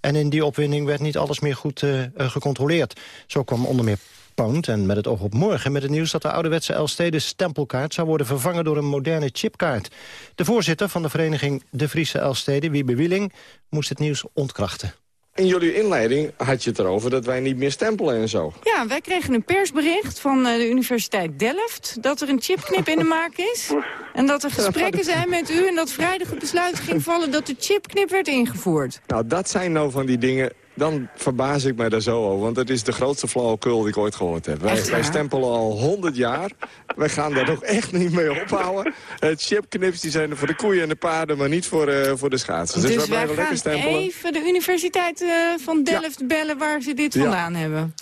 Speaker 20: En in die opwinding werd niet alles meer goed uh, gecontroleerd. Zo kwam onder meer Pound en met het oog op morgen met het nieuws dat de ouderwetse Elstede stempelkaart zou worden vervangen door een moderne chipkaart. De voorzitter van de vereniging De Friese Elstede, Wiebe Wieling, moest het nieuws ontkrachten.
Speaker 28: In jullie inleiding had je het erover dat wij niet meer stempelen en zo.
Speaker 29: Ja, wij kregen een persbericht van de Universiteit Delft... dat er een chipknip in de maak is. En dat er gesprekken zijn met u... en dat vrijdag het besluit ging vallen dat de chipknip werd ingevoerd.
Speaker 28: Nou, dat zijn nou van die dingen dan verbaas ik mij daar zo over. Want het is de grootste flauwekul die ik ooit gehoord heb. Wij, wij, stempelen al 100 jaar. wij gaan daar nog echt niet mee ophouden. Het chipknips die zijn er voor de koeien en de paarden, maar niet voor, uh, voor de schaatsers.
Speaker 29: Dus, dus wij, wij gaan stempelen. even de Universiteit uh, van Delft ja. bellen waar ze dit vandaan ja. hebben.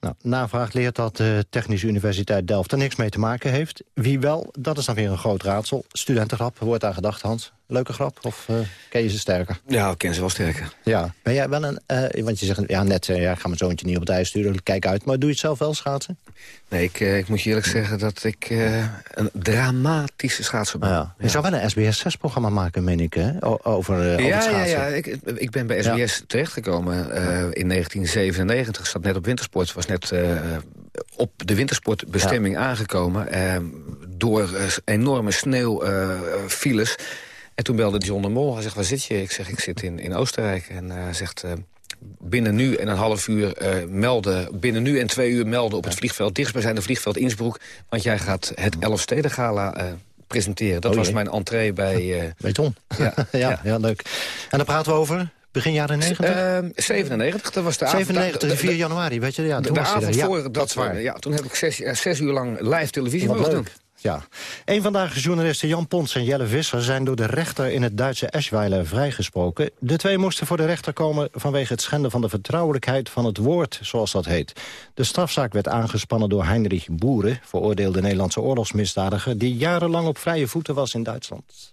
Speaker 20: Nou, navraag leert dat de Technische Universiteit Delft er niks mee te maken heeft. Wie wel, dat is dan weer een groot raadsel. Studentengrap, wordt aan gedacht, Hans. Leuke grap, of uh, ken je ze sterker?
Speaker 23: Ja, ik ken ze wel sterker.
Speaker 20: Ja, ben jij wel een... Uh, want je zegt, ja, net, uh, ja, ik ga mijn zoontje niet op het ijs sturen, kijk uit. Maar doe je het zelf wel, schaatsen?
Speaker 23: Nee, ik, ik moet je eerlijk zeggen dat ik een dramatische schaatser ben.
Speaker 20: Ja. Je zou wel een SBS6-programma maken, meen ik, hè? over,
Speaker 23: ja,
Speaker 20: over
Speaker 23: ja, ja, ik, ik ben bij SBS ja. terechtgekomen in 1997. Zat net op wintersport, was net op de wintersportbestemming aangekomen. door enorme sneeuwfiles... En toen belde John de Mol. Hij zegt, waar zit je? Ik zeg, ik zit in, in Oostenrijk. En uh, hij zegt, uh, binnen nu en een half uur uh, melden... binnen nu en twee uur melden op het vliegveld... dichtstbijzijnde vliegveld Innsbruck. Want jij gaat het Elfsteden-gala presenteren. Dat oh, was mijn entree bij...
Speaker 20: bij John.
Speaker 23: Ja,
Speaker 20: ja, ja, leuk. En dan praten we over... Begin jaren 90?
Speaker 23: Uh, 97, dat was de
Speaker 20: 97, avond, 4 januari, weet je? Ja,
Speaker 23: de, de avond voor, ja, dat, waar. Ja, toen heb ik zes, zes uur lang live televisie mogen doen.
Speaker 20: Ja. Een vandaag journalisten Jan Pons en Jelle Visser... zijn door de rechter in het Duitse Eschweiler vrijgesproken. De twee moesten voor de rechter komen vanwege het schenden van de vertrouwelijkheid van het woord, zoals dat heet. De strafzaak werd aangespannen door Heinrich Boeren... veroordeelde Nederlandse oorlogsmisdadiger... die jarenlang op vrije voeten was in Duitsland.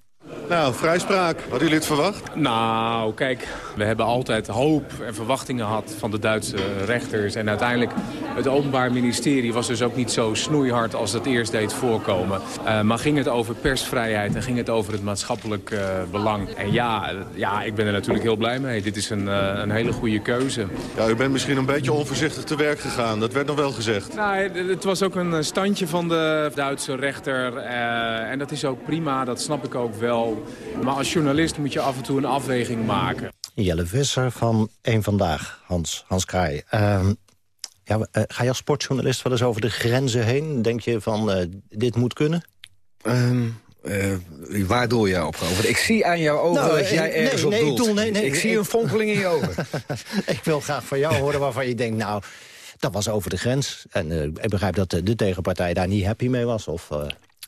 Speaker 30: Nou, vrijspraak. Hadden jullie het verwacht?
Speaker 31: Nou, kijk, we hebben altijd hoop en verwachtingen gehad van de Duitse rechters. En uiteindelijk, het Openbaar Ministerie was dus ook niet zo snoeihard als dat eerst deed voorkomen. Uh, maar ging het over persvrijheid en ging het over het maatschappelijk uh, belang. En ja, ja, ik ben er natuurlijk heel blij mee. Dit is een, uh, een hele goede keuze.
Speaker 30: Ja, u bent misschien een beetje onvoorzichtig te werk gegaan. Dat werd nog wel gezegd.
Speaker 31: Nou, het was ook een standje van de Duitse rechter. en dat is ook prima, dat snap ik ook wel. Maar als journalist moet je af en toe een afweging maken.
Speaker 20: Jelle Visser van Eén Vandaag, Hans, Hans Kraai. Uh, ja, uh, ga je als sportjournalist wel eens over de grenzen heen? Denk je van, uh, dit moet kunnen?
Speaker 23: Um, uh, waar doe je op over? Ik zie aan jouw ogen nou, dat jij ergens nee, op doelt. Nee, nee, ik zie een fonkeling in je ogen.
Speaker 20: ik wil graag van jou horen waarvan je denkt... nou, dat was over de grens. En uh, ik begrijp dat de tegenpartij daar niet happy mee was. Of, uh...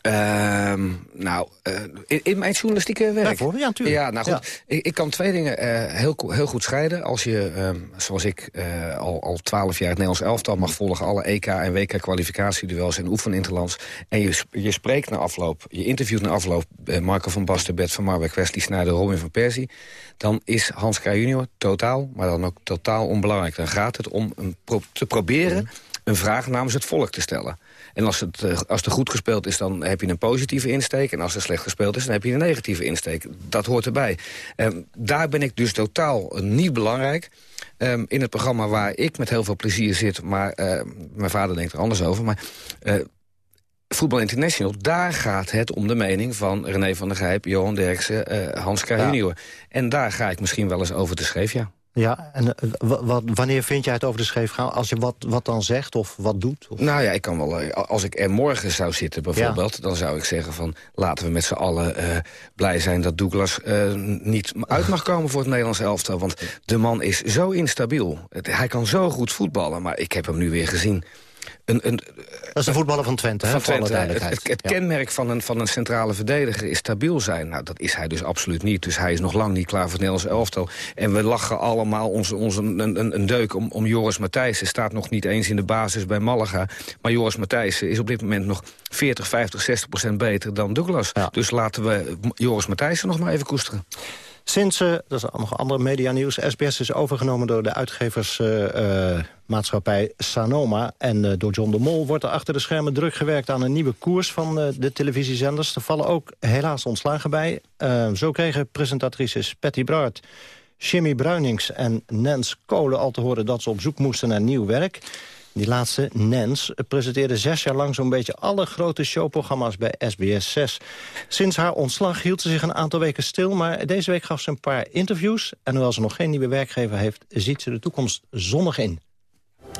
Speaker 23: Uh, nou, uh, in, in, mijn journalistieke werk...
Speaker 20: Daarvoor, ja, natuurlijk.
Speaker 23: Ja, nou goed. Ja. Ik, ik, kan twee dingen uh, heel, heel goed scheiden. Als je, uh, zoals ik, eh, al, al twaalf jaar het Nederlands elftal mag volgen... alle EK- en WK-kwalificatieduels en oefeninterlands... en je, je spreekt na afloop, je interviewt na afloop... Marco van Basten, Bert van Marwijk, Wesley Sneijder, Robin van Persie... dan is Hans Kraaij junior totaal, maar dan ook totaal onbelangrijk. Dan gaat het om een pro te proberen... Mm een vraag namens het volk te stellen. En als het, uh, als het goed gespeeld is, dan heb je een positieve insteek. En als het slecht gespeeld is, dan heb je een negatieve insteek. Dat hoort erbij. Um, daar ben ik dus totaal niet belangrijk. Um, in het programma waar ik met heel veel plezier zit... maar uh, mijn vader denkt er anders over... maar uh, Voetbal International, daar gaat het om de mening van René van der Grijp, Johan Derksen, uh, Hans Kraaij ja. En daar ga ik misschien wel eens over te schreef, ja.
Speaker 20: Ja, en uh, wanneer vind jij het over de scheef gaan? Als je wat, wat dan zegt of wat doet? Of?
Speaker 23: Nou ja, ik kan wel. Als ik er morgen zou zitten bijvoorbeeld... Ja. dan zou ik zeggen van laten we met z'n allen uh, blij zijn... dat Douglas uh, niet uit mag komen voor het Nederlands elftal. Want de man is zo instabiel. Hij kan zo goed voetballen, maar ik heb hem nu weer gezien...
Speaker 20: Een, een, dat is de voetballer van Twente, hè,
Speaker 23: van Twente. Het, het, het ja. kenmerk van een, van een centrale verdediger is stabiel zijn. Nou, dat is hij dus absoluut niet. Dus hij is nog lang niet klaar voor het Nederlands elftal. En we lachen allemaal ons, ons een, een, een deuk om, om Joris Matthijssen. Staat nog niet eens in de basis bij Malaga. Maar Joris Matthijssen is op dit moment nog 40, 50, 60 procent beter dan Douglas. Ja. Dus laten we Joris Matthijssen nog maar even koesteren.
Speaker 20: Sinds, dat is nog andere media-nieuws... SBS is overgenomen door de uitgeversmaatschappij uh, uh, Sanoma... en door John de Mol wordt er achter de schermen druk gewerkt... aan een nieuwe koers van de televisiezenders. Er vallen ook helaas ontslagen bij. zo kregen presentatrices Patty Bart, Jimmy Bruinings en Nens Kolen... al te horen dat ze op zoek moesten naar nieuw werk... Die laatste, Nens, presenteerde zes jaar lang zo'n beetje alle grote showprogramma's bij SBS 6. Sinds haar ontslag hield ze zich een aantal weken stil, maar deze week gaf ze een paar interviews. En hoewel ze nog geen nieuwe werkgever heeft, ziet ze de toekomst zonnig in.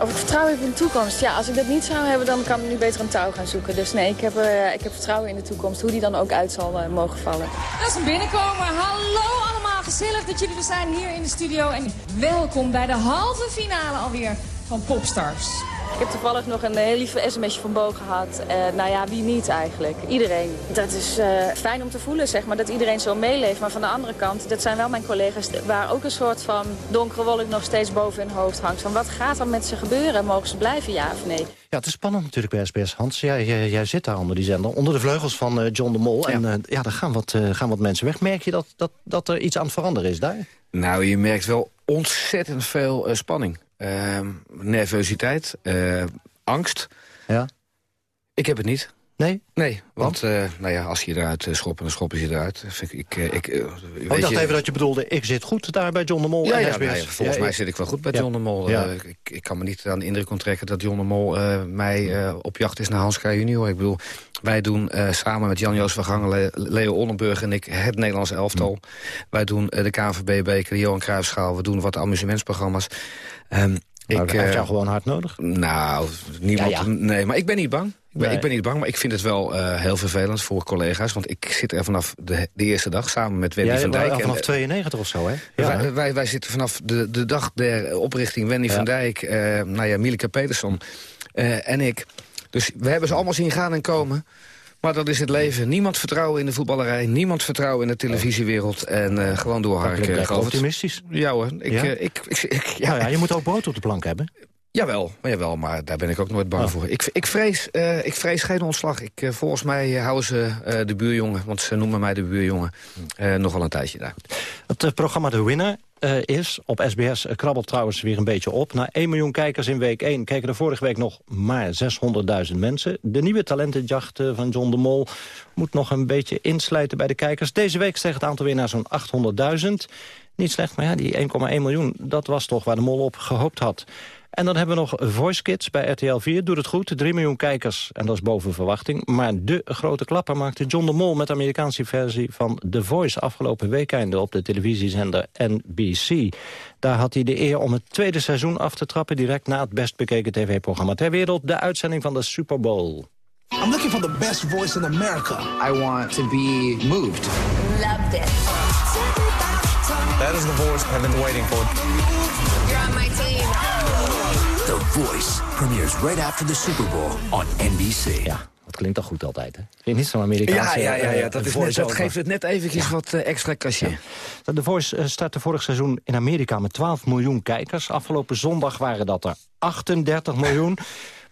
Speaker 32: Of ik vertrouwen heb in de toekomst? Ja, als ik dat niet zou hebben, dan kan ik nu beter een touw gaan zoeken. Dus nee, ik heb, uh, ik heb vertrouwen in de toekomst, hoe die dan ook uit zal uh, mogen vallen.
Speaker 33: Dat is een binnenkomen. Hallo allemaal, gezellig dat jullie er zijn hier in de studio. En welkom bij de halve finale alweer van Popstars.
Speaker 32: Ik heb toevallig nog een heel lieve sms'je van Bo gehad. Uh, nou ja, wie niet eigenlijk? Iedereen. Dat is uh, fijn om te voelen, zeg maar, dat iedereen zo meeleeft. Maar van de andere kant, dat zijn wel mijn collega's... waar ook een soort van donkere wolk nog steeds boven hun hoofd hangt. Van wat gaat er met ze gebeuren? Mogen ze blijven, ja of nee?
Speaker 20: Ja, het is spannend natuurlijk bij SBS. Hans, jij, jij, jij zit daar onder die zender. Onder de vleugels van uh, John de Mol. Ja. En uh, ja, er gaan wat, gaan wat mensen weg. Merk je dat, dat, dat er iets aan het veranderen is daar?
Speaker 23: Nou, je merkt wel ontzettend veel spanning. Uh, nervositeit, uh, angst.
Speaker 20: Ja.
Speaker 23: Ik heb het niet.
Speaker 20: Nee?
Speaker 23: Nee, want uh, nou ja, als je eruit uh, schopt, dan schop je eruit. Ik, ik, ik, uh,
Speaker 20: oh, ik dacht je... even dat je bedoelde, ik zit goed daar bij John de Mol
Speaker 23: ja,
Speaker 20: en
Speaker 23: ja,
Speaker 20: SBS.
Speaker 23: Volgens mij zit ik wel goed bij John de Mol. Ik, ik, kan me niet aan de indruk onttrekken dat John de Mol mij op jacht is naar Hans Kraaij junior. Ik bedoel, wij doen samen met Jan-Joos van Gangen, Le Leo Onnenburg en ik het Nederlands elftal. Hm. Wij doen de KNVB-beker, de Johan Cruijffschaal. We doen wat amusementsprogramma's. Um,
Speaker 20: ik, hij heeft jou gewoon hard nodig?
Speaker 23: Nou, niemand... Ja, ja. Nee, maar ik ben niet bang. Ik ben, nee. ik ben niet bang, maar ik vind het wel uh, heel vervelend voor collega's. Want ik zit er vanaf de, de eerste dag samen met Wendy
Speaker 20: ja,
Speaker 23: van Dijk.
Speaker 20: vanaf en, 92 of zo, hè?
Speaker 23: Wij, wij, wij, zitten vanaf de, de dag der oprichting Wendy van Dijk... Uh, nou ja, Mielke Peterson uh, en ik. Dus we hebben ze allemaal zien gaan en komen... Maar dat is het leven. Niemand vertrouwen in de voetballerij. Niemand vertrouwen in de televisiewereld. En uh, gewoon doorharken.
Speaker 20: Dat optimistisch.
Speaker 23: Ja hoor. Ik,
Speaker 20: ja?
Speaker 23: Uh, ik, ik, ik, ja.
Speaker 20: Nou ja, je moet ook brood op de plank hebben.
Speaker 23: Jawel, maar, jawel, maar daar ben ik ook nooit bang oh. voor. Ik, ik, vrees, uh, ik vrees geen ontslag. Ik, uh, volgens mij houden ze de buurjongen, want ze noemen mij de buurjongen, nog wel een tijdje daar.
Speaker 20: Het programma De Winner is op SBS krabbelt trouwens weer een beetje op. Na 1 miljoen kijkers in week 1 keken er vorige week nog maar 600.000 mensen. De nieuwe talentenjacht van John de Mol moet nog een beetje insluiten bij de kijkers. Deze week steeg het aantal weer naar zo'n 800.000. Niet slecht, maar ja, die 1,1 miljoen, dat was toch waar de Mol op gehoopt had. En dan hebben we nog Voice Kids bij RTL 4. Doet het goed, 3 miljoen kijkers. En dat is boven verwachting. Maar de grote klapper maakte John de Mol... met de Amerikaanse versie van The Voice... afgelopen weekende op de televisiezender NBC. Daar had hij de eer om het tweede seizoen af te trappen... direct na het best bekeken tv-programma ter wereld. De uitzending van de Super Bowl.
Speaker 34: I'm looking for the best voice in America.
Speaker 35: I want to be moved.
Speaker 36: Loved it.
Speaker 35: That is the voice I've been waiting for.
Speaker 34: Voice premieres right after the Super Bowl on NBC.
Speaker 20: Ja. Dat klinkt toch goed altijd, hè? Vind je niet zo'n Amerikaanse...
Speaker 23: Ja, ja, ja, ja. Dat, is net, dat geeft het net eventjes ja. wat uh, extra cachet.
Speaker 20: Ja. The Voice uh, startte vorig seizoen in Amerika met 12 miljoen kijkers. Afgelopen zondag waren dat er 38 miljoen.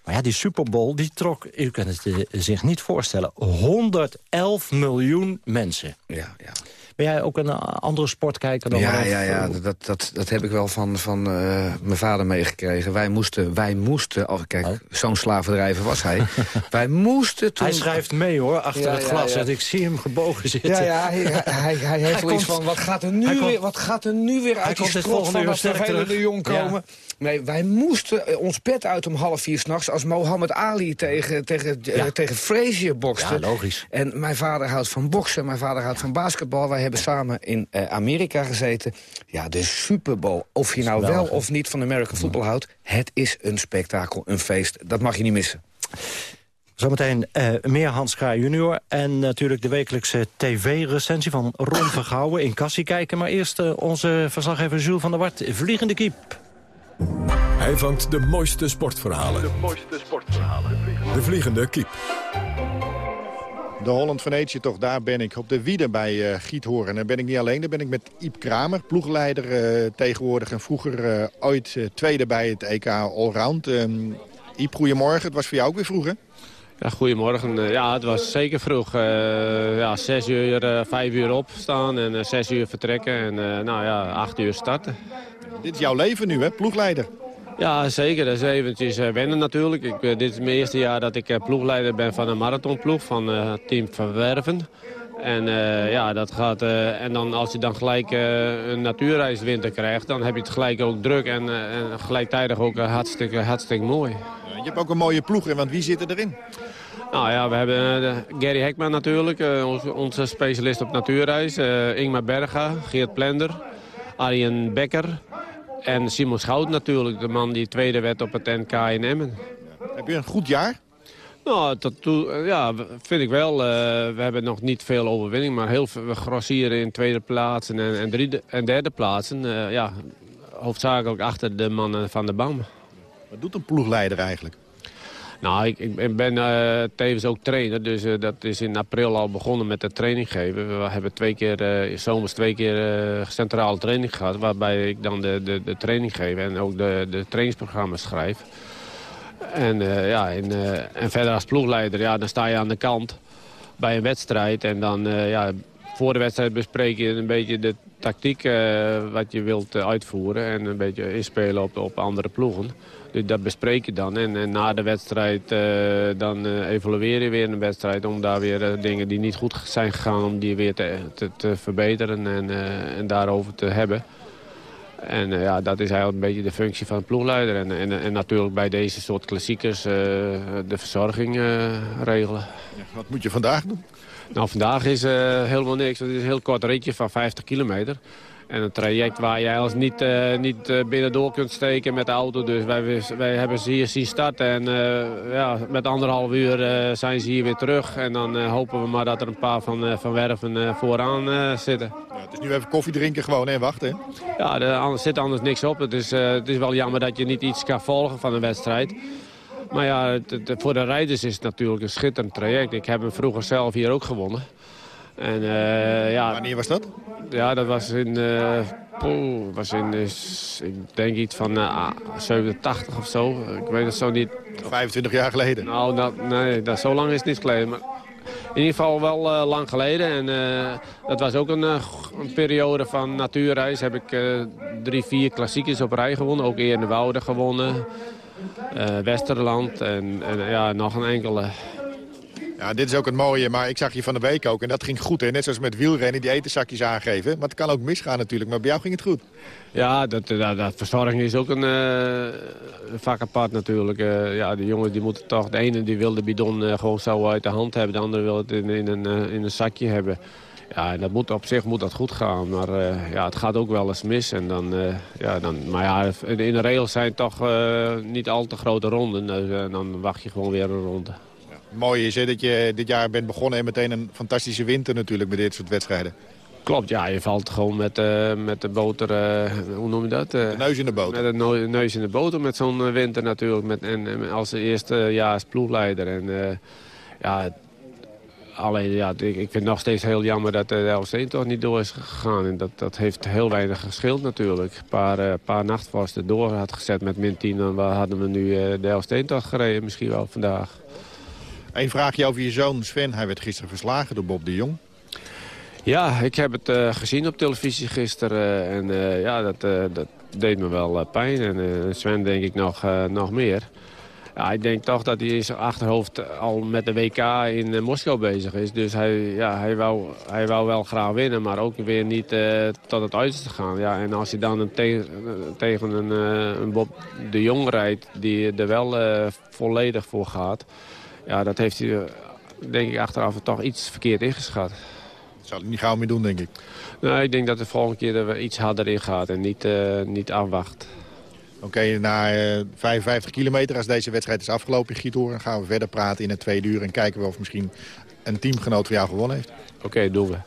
Speaker 20: Maar ja, die Super Bowl, die trok, u kunt het zich niet voorstellen... 111 miljoen mensen.
Speaker 23: Ja, ja.
Speaker 20: Ben jij ook een andere sportkijker dan
Speaker 23: Ja, ja, ja dat, dat, dat heb ik wel van, van eh, mijn vader meegekregen. Wij moesten, wij moesten oh, kijk, zo'n slavendrijver was hij. wij moesten toen...
Speaker 20: Hij schrijft mee hoor, achter
Speaker 23: Ja,
Speaker 20: het
Speaker 23: ja,
Speaker 20: glas.
Speaker 23: ja.
Speaker 20: en Ik zie hem gebogen zitten.
Speaker 23: Ja, ja, hij, hij, hij heeft wel iets van, wat gaat er nu,
Speaker 20: komt-
Speaker 23: weer, wat gaat er nu weer uit die strot van dat vervelende jong komen? Nee, wij moesten eh, ons bed uit om half vier s'nachts... als Mohammed Ali tegen, tegen, eh, tegen Frazier bokste.
Speaker 20: Ja, logisch.
Speaker 23: En mijn vader houdt van boksen, mijn vader houdt van basketbal. Wij hebben samen in eh, Amerika gezeten. Ja, de Super Bowl, of je nou wel of niet van American football houdt... het is een spektakel, een feest. Dat mag je niet missen.
Speaker 20: Zometeen eh, meer Hans Kraai junior. En natuurlijk de wekelijkse tv-recensie van Ron Vergouwen in Cassie kijken. Maar eerst eh, onze verslaggever Jules van der Wart, Vliegende Kiep.
Speaker 1: Hij vangt de mooiste sportverhalen.
Speaker 18: De mooiste sportverhalen.
Speaker 1: De Vliegende Kiep.
Speaker 22: De Holland Venetië toch, daar ben ik. Op de Wieden bij eh Giethoorn. Daar ben ik niet alleen, daar ben ik met Iep Kramer. Ploegleider eh, tegenwoordig en vroeger eh, ooit tweede bij het EK Allround. Ehm Iep, goedemorgen. Het was voor jou ook weer vroeg, hè?
Speaker 37: Ja, goedemorgen. Ja, het was zeker vroeg. Ja, zes uur, vijf uur opstaan en zes uur vertrekken. En nou ja, acht uur starten.
Speaker 22: Dit is jouw leven nu, hè? Ploegleider.
Speaker 37: Ja, zeker. Dat is eventjes eh, wennen natuurlijk. Ik, eh, dit is mijn eerste jaar dat ik eh, ploegleider ben van een marathonploeg van eh, Team Verwerven. En ja, dat gaat. en dan als je dan gelijk een natuurreiswinter krijgt, dan heb je het gelijk ook druk en, en gelijktijdig ook hartstikke, hartstikke mooi.
Speaker 22: Je hebt ook een mooie ploeg, hè? Want wie zit er erin?
Speaker 37: Nou ja, we hebben Gary Hekman natuurlijk, onze, onze specialist op natuurreis. Ingmar Berga, Geert Plender, Arjen Becker en Simon Schout natuurlijk. De man die tweede werd op het NK in Emmen.
Speaker 22: Heb je een goed jaar?
Speaker 37: Nou, tot toe, eh, ja, vind ik wel. Eh, we hebben nog niet veel overwinning, maar heel veel we grossieren in tweede plaatsen en, en, drie, en derde plaatsen. Eh, ja, hoofdzakelijk achter de mannen van de BAM.
Speaker 22: Wat doet een ploegleider eigenlijk?
Speaker 37: Nou, ik, ben eh, tevens ook trainer, dus eh, dat is in april al begonnen met de training geven. We hebben twee keer, eh zomers twee keer centrale training gehad, waarbij ik dan de, de, de training geef en ook de, de trainingsprogramma's schrijf. En, ja, en, en verder als ploegleider, ja, dan sta je aan de kant bij een wedstrijd. En dan, ja, voor de wedstrijd bespreek je een beetje de tactiek wat je wilt uitvoeren. En een beetje inspelen op, op andere ploegen. Dus dat bespreek je dan. En, en na de wedstrijd eh, dan evalueer je weer een wedstrijd... om daar weer eh, dingen die niet goed zijn gegaan... om die weer te, te, te verbeteren en, en daarover te hebben. En ja, dat is eigenlijk een beetje de functie van een ploegleider. En, en, en natuurlijk bij deze soort klassiekers de verzorging regelen.
Speaker 22: Wat moet je vandaag doen?
Speaker 37: Nou, vandaag is helemaal niks. Het is een heel kort ritje van 50 kilometer. En een traject waar je eigenlijk niet, eh, niet eh, binnendoor kunt steken met de auto. Dus wij, wij hebben ze hier zien starten. En eh, ja, met anderhalf uur zijn ze hier weer terug. En dan hopen we maar dat er een paar van, van Werven vooraan zitten.
Speaker 22: Ja, het is nu even koffie drinken gewoon en wachten?
Speaker 37: Ja, er zit anders niks op. Het is, het is wel jammer dat je niet iets kan volgen van een wedstrijd. Maar ja, het- het- voor de rijders is het natuurlijk een schitterend traject. Ik heb hem vroeger zelf hier ook gewonnen. En, eh, ja,
Speaker 22: Wanneer was dat?
Speaker 37: Ja, dat was in, eh, poeh, was in eh, ik denk iets van eh, 87 of zo. Ik weet het zo niet.
Speaker 22: 25 jaar geleden?
Speaker 37: Nou, dat, nee, dat, zo lang is het niet geleden. Maar in ieder geval wel lang geleden. En dat was ook een, een periode van natuurreis. Heb ik drie, vier klassiekers op rij gewonnen. Ook Eerne Woude gewonnen. eh, Westerland en, en ja, nog een enkele.
Speaker 22: Ja, dit is ook het mooie, maar ik zag je van de week ook. En dat ging goed, hè? Net zoals met wielrennen, die etenzakjes aangeven. Maar het kan ook misgaan natuurlijk, maar bij jou ging het goed.
Speaker 37: Ja, dat, dat, dat verzorging is ook een, eh, een vak apart natuurlijk. Eh, ja, de jongens die moeten toch... De ene die wil de bidon eh, gewoon zo uit de hand hebben. De andere wil het in, in, een, eh, in een zakje hebben. Ja, dat moet, op zich moet dat goed gaan. Maar eh, ja, het gaat ook wel eens mis. En dan, eh, ja, dan, maar ja, in de rails zijn toch eh, niet al te grote ronden. Dus, eh, dan wacht je gewoon weer een ronde.
Speaker 22: Mooi is hè, dat je dit jaar bent begonnen en meteen een fantastische winter natuurlijk met dit soort wedstrijden.
Speaker 37: Klopt, ja, je valt gewoon met, eh, met de boter, eh, hoe noem je dat? Eh,
Speaker 22: De neus in de boter.
Speaker 37: Met de neus in de boter met zo'n winter natuurlijk. Met, en, en als eerste jaar als ploegleider. En ja, alleen, ja, ik, ik vind het nog steeds heel jammer dat de Elsteen toch niet door is gegaan. En dat, dat heeft heel weinig geschild natuurlijk. Een paar, paar nachtvasten door had gezet met min 10. Dan hadden we nu de Elsteen toch gereden misschien wel vandaag.
Speaker 22: Eén vraagje over je zoon Sven. Hij werd gisteren verslagen door Bob de Jong.
Speaker 37: Ja, ik heb het eh, gezien op televisie gisteren. en eh, ja, dat, eh, dat deed me wel pijn. En Sven denk ik nog, nog meer. Ja, ik denk toch dat hij in zijn achterhoofd al met de WK in Moskou bezig is. Dus hij, ja, hij, wou, hij wou wel graag winnen, maar ook weer niet tot het uiterste gaan. Ja, en als hij dan een te tegen een, een Bob de Jong rijdt die er wel volledig voor gaat... Ja, dat heeft hij denk ik achteraf toch iets verkeerd ingeschat
Speaker 22: zal hij niet gauw meer doen, denk ik.
Speaker 37: Nou, ik denk dat de volgende keer er iets harder in gaat en niet, uh, niet afwacht.
Speaker 22: Oké, na uh, 55 kilometer, als deze wedstrijd is afgelopen in Giethoorn... gaan we verder praten in het tweede uur en kijken we of misschien een teamgenoot van jou gewonnen heeft.
Speaker 37: Oké, doen we.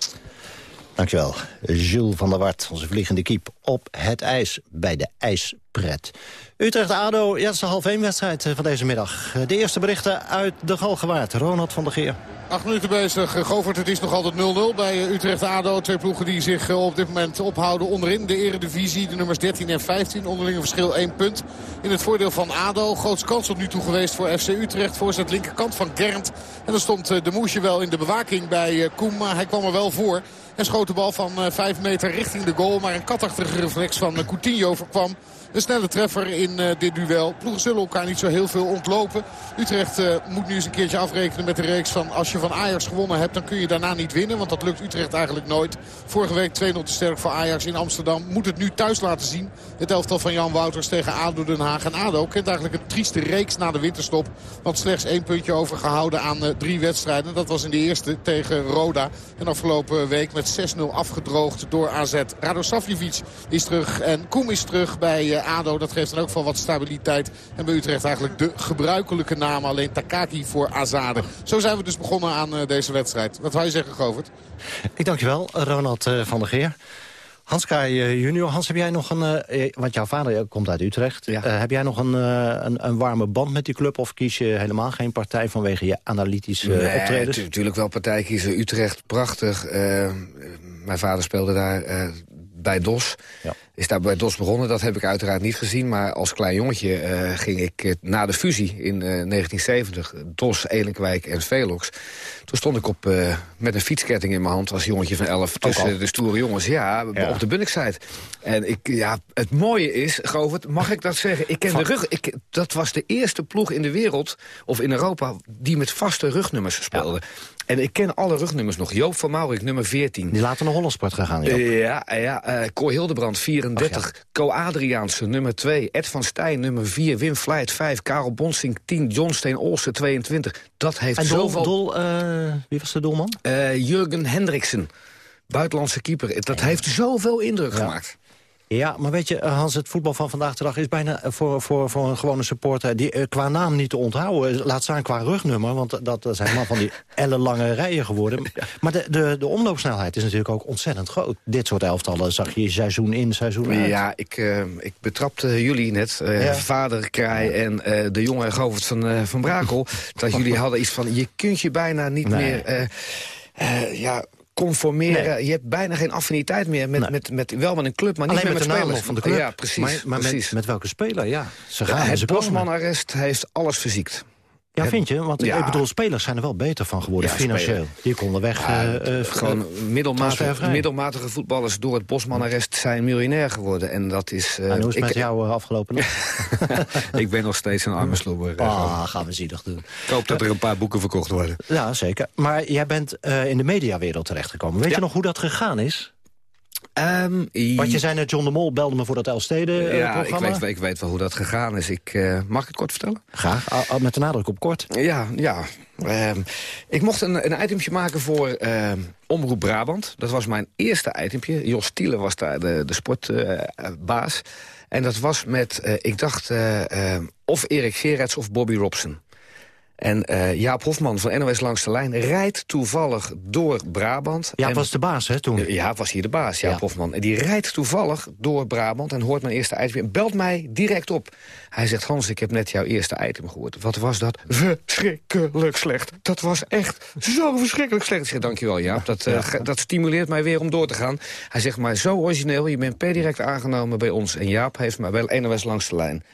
Speaker 20: Dankjewel. Jules van der Wart, onze vliegende kiep op het ijs bij de Utrecht-ADO, de half 1 wedstrijd eh, van deze middag. De eerste berichten uit de Galgenwaard. Ronald van der Geer.
Speaker 38: Acht minuten bezig. Govert, het is nog altijd 0-0 bij Utrecht-ADO. Twee ploegen die zich eh, op dit moment ophouden onderin de eredivisie. De nummers 13 en 15. Onderlinge verschil 1 punt. In het voordeel van ADO. Grootste kans tot nu toe geweest voor FC Utrecht. Voorzet linkerkant van Gernt. En dan stond eh, de Moesje wel in de bewaking bij Koem. Maar hij kwam er wel voor. En schoot de bal van 5 meter richting de goal. Maar een katachtige reflex van Coutinho voorkwam. Een snelle treffer in uh, dit duel. Ploegen zullen elkaar niet zo heel veel ontlopen. Utrecht uh, moet nu eens een keertje afrekenen met de reeks van... als je van Ajax gewonnen hebt, dan kun je daarna niet winnen. Want dat lukt Utrecht eigenlijk nooit. Vorige week 2-0 te sterk voor Ajax in Amsterdam. Moet het nu thuis laten zien. Het elftal van Jan Wouters tegen ADO Den Haag. En ADO kent eigenlijk een trieste reeks na de winterstop. Want slechts één puntje overgehouden aan uh, drie wedstrijden. Dat was in de eerste tegen Roda. En afgelopen week met 6-0 afgedroogd door AZ. Rado Savjevic is terug en Koem is terug bij ADO. Dat geeft dan ook wel wat stabiliteit. En bij Utrecht eigenlijk de gebruikelijke naam. Alleen Takaki voor Azade. Zo zijn we dus begonnen aan uh, deze wedstrijd. Wat zou je zeggen, Govert?
Speaker 20: Ik dank je wel, Ronald uh, van der Geer. Hans Kai junior. Hans, heb jij nog een... want jouw vader komt uit Utrecht. Ja. heb jij nog een, een, een, warme band met die club? Of kies je helemaal geen partij vanwege je analytische nee, optredens?
Speaker 23: natuurlijk wel partij kiezen. Utrecht, prachtig. mijn vader speelde daar bij DOS. Ja. Is daar bij DOS begonnen, dat heb ik uiteraard niet gezien. Maar als klein jongetje uh, ging ik uh, na de fusie in uh, 1970... DOS, Elinkwijk en Velox. Toen stond ik op, met een fietsketting in mijn hand als jongetje van 11... tussen de stoere jongens, ja, ja. op de Bunnickside. En ik, ja, het mooie is, Govert, mag ik dat zeggen? Ik ken de rug, ik, dat was de eerste ploeg in de wereld, of in Europa... die met vaste rugnummers speelde. Ja. En ik ken alle rugnummers nog. Joop van Maurik, nummer 14.
Speaker 20: Die later naar Hollandsport gegaan, Joop.
Speaker 23: Ja, ja Cor Hildebrand, 34. Ach, ja. Co Adriaanse, nummer 2. Ed van Stijn, nummer 4. Wim Vlijt, 5. Karel Bonsing, 10. John Steen Olsen, 22. Dat heeft
Speaker 20: en Dol,
Speaker 23: zoveel...
Speaker 20: Dol uh, wie was de doelman?
Speaker 23: Uh, Jurgen Hendriksen. Buitenlandse keeper. Dat ja. heeft zoveel indruk ja. gemaakt.
Speaker 20: Ja, maar weet je, eh, Hans, het voetbal van vandaag de dag is bijna eh, voor, voor, voor een gewone supporter... die uh, qua naam niet te onthouden. Laat staan qua rugnummer, want dat, zijn helemaal van die ellenlange rijen geworden. Ja. Maar de, de, de omloopsnelheid is natuurlijk ook ontzettend groot. Dit soort elftallen zag je seizoen in, seizoen uit.
Speaker 23: Ja, ik, uh, ik betrapte jullie net, uh, ja. vader Kraai en de jonge Govert van, van Brakel... dat jullie hadden iets van, je kunt je bijna niet nee. meer... ja, conformeren. Nee. Je hebt bijna geen affiniteit meer met, nee. met, met, wel met een club, maar niet
Speaker 20: Alleen met,
Speaker 23: met
Speaker 20: spelers. van de club.
Speaker 23: Ja, precies.
Speaker 20: Maar, maar
Speaker 23: precies.
Speaker 20: Met, met, welke speler, ja.
Speaker 23: Ze gaan ja, het Bosman-arrest heeft alles verziekt.
Speaker 20: Ja, vind je? Want ja. ik bedoel, spelers zijn er wel beter van geworden, ja, financieel. Spelen. Die konden weg.
Speaker 23: Ja, uh, gewoon middelmatige, middelmatige voetballers door het Bosman-arrest zijn miljonair geworden. En dat is...
Speaker 20: Uh, en hoe is het met jou afgelopen
Speaker 23: Ik ben nog steeds een arme slobber.
Speaker 20: Ah, gaan we zielig doen.
Speaker 23: Ik hoop dat er een paar boeken verkocht worden.
Speaker 20: Ja, zeker. Maar jij bent in de mediawereld terechtgekomen. Weet je nog hoe dat gegaan is?
Speaker 23: Um,
Speaker 20: Want je zei net, John de Mol belde me voor dat Elstede-programma.
Speaker 23: Ja, ik weet, ik weet wel hoe dat gegaan is. Ik, uh, mag ik het kort vertellen?
Speaker 20: Graag, al, al met de nadruk op kort.
Speaker 23: Ja, ja. Um, ik mocht een, een itempje maken voor uh, Omroep Brabant. Dat was mijn eerste itempje. Jos Tiele was daar de, de sportbaas. Uh, en dat was met, ik dacht, of Erik Gerets of Bobby Robson. En uh, Jaap Hofman van NOS Langs de Lijn rijdt toevallig door Brabant.
Speaker 20: Jaap was de baas, hè, toen?
Speaker 23: Ja, was hier de baas, Jaap ja. Hofman. En die rijdt toevallig door Brabant en hoort mijn eerste item. Belt mij direct op. Hij zegt, Hans, ik heb net jouw eerste item gehoord. Wat was dat? Verschrikkelijk slecht. Dat was echt zo verschrikkelijk slecht. Ik zeg, dankjewel, Jaap. Dat, uh, ja. dat stimuleert mij weer om door te gaan. Hij zegt, maar zo origineel, je bent per direct aangenomen bij ons. En Jaap heeft mij wel NOS Langs de Lijn.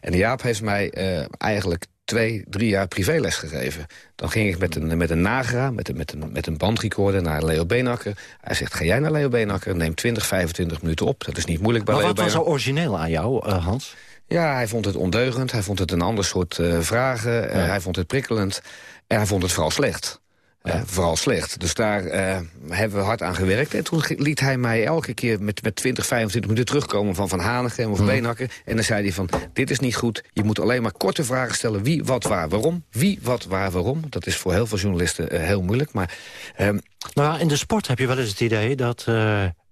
Speaker 23: En Jaap heeft mij uh, eigenlijk twee, drie jaar privéles gegeven. Dan ging ik met een, met een nagra, met een, met, een, met een bandrecorder naar Leo Beenakker. Hij zegt, ga jij naar Leo Beenakker? Neem 20, 25 minuten op. Dat is niet moeilijk bij
Speaker 20: Maar
Speaker 23: Leo
Speaker 20: wat was zo origineel aan jou, eh, Hans?
Speaker 23: Ja, hij vond het ondeugend. Hij vond het een ander soort eh, vragen. Eh, hij vond het prikkelend. En hij vond het vooral slecht. Eh, vooral slecht. Dus daar eh, hebben we hard aan gewerkt. En toen liet hij mij elke keer met, met 20, 25 minuten terugkomen... van Van Hanegem of Beenhakker. En dan zei hij van, dit is niet goed. Je moet alleen maar korte vragen stellen. Wie, wat, waar, waarom. Wie, wat, waar, waarom. Dat is voor heel veel journalisten eh, heel moeilijk. Maar ehm,
Speaker 20: Nou, ja, in de sport heb je wel eens het idee dat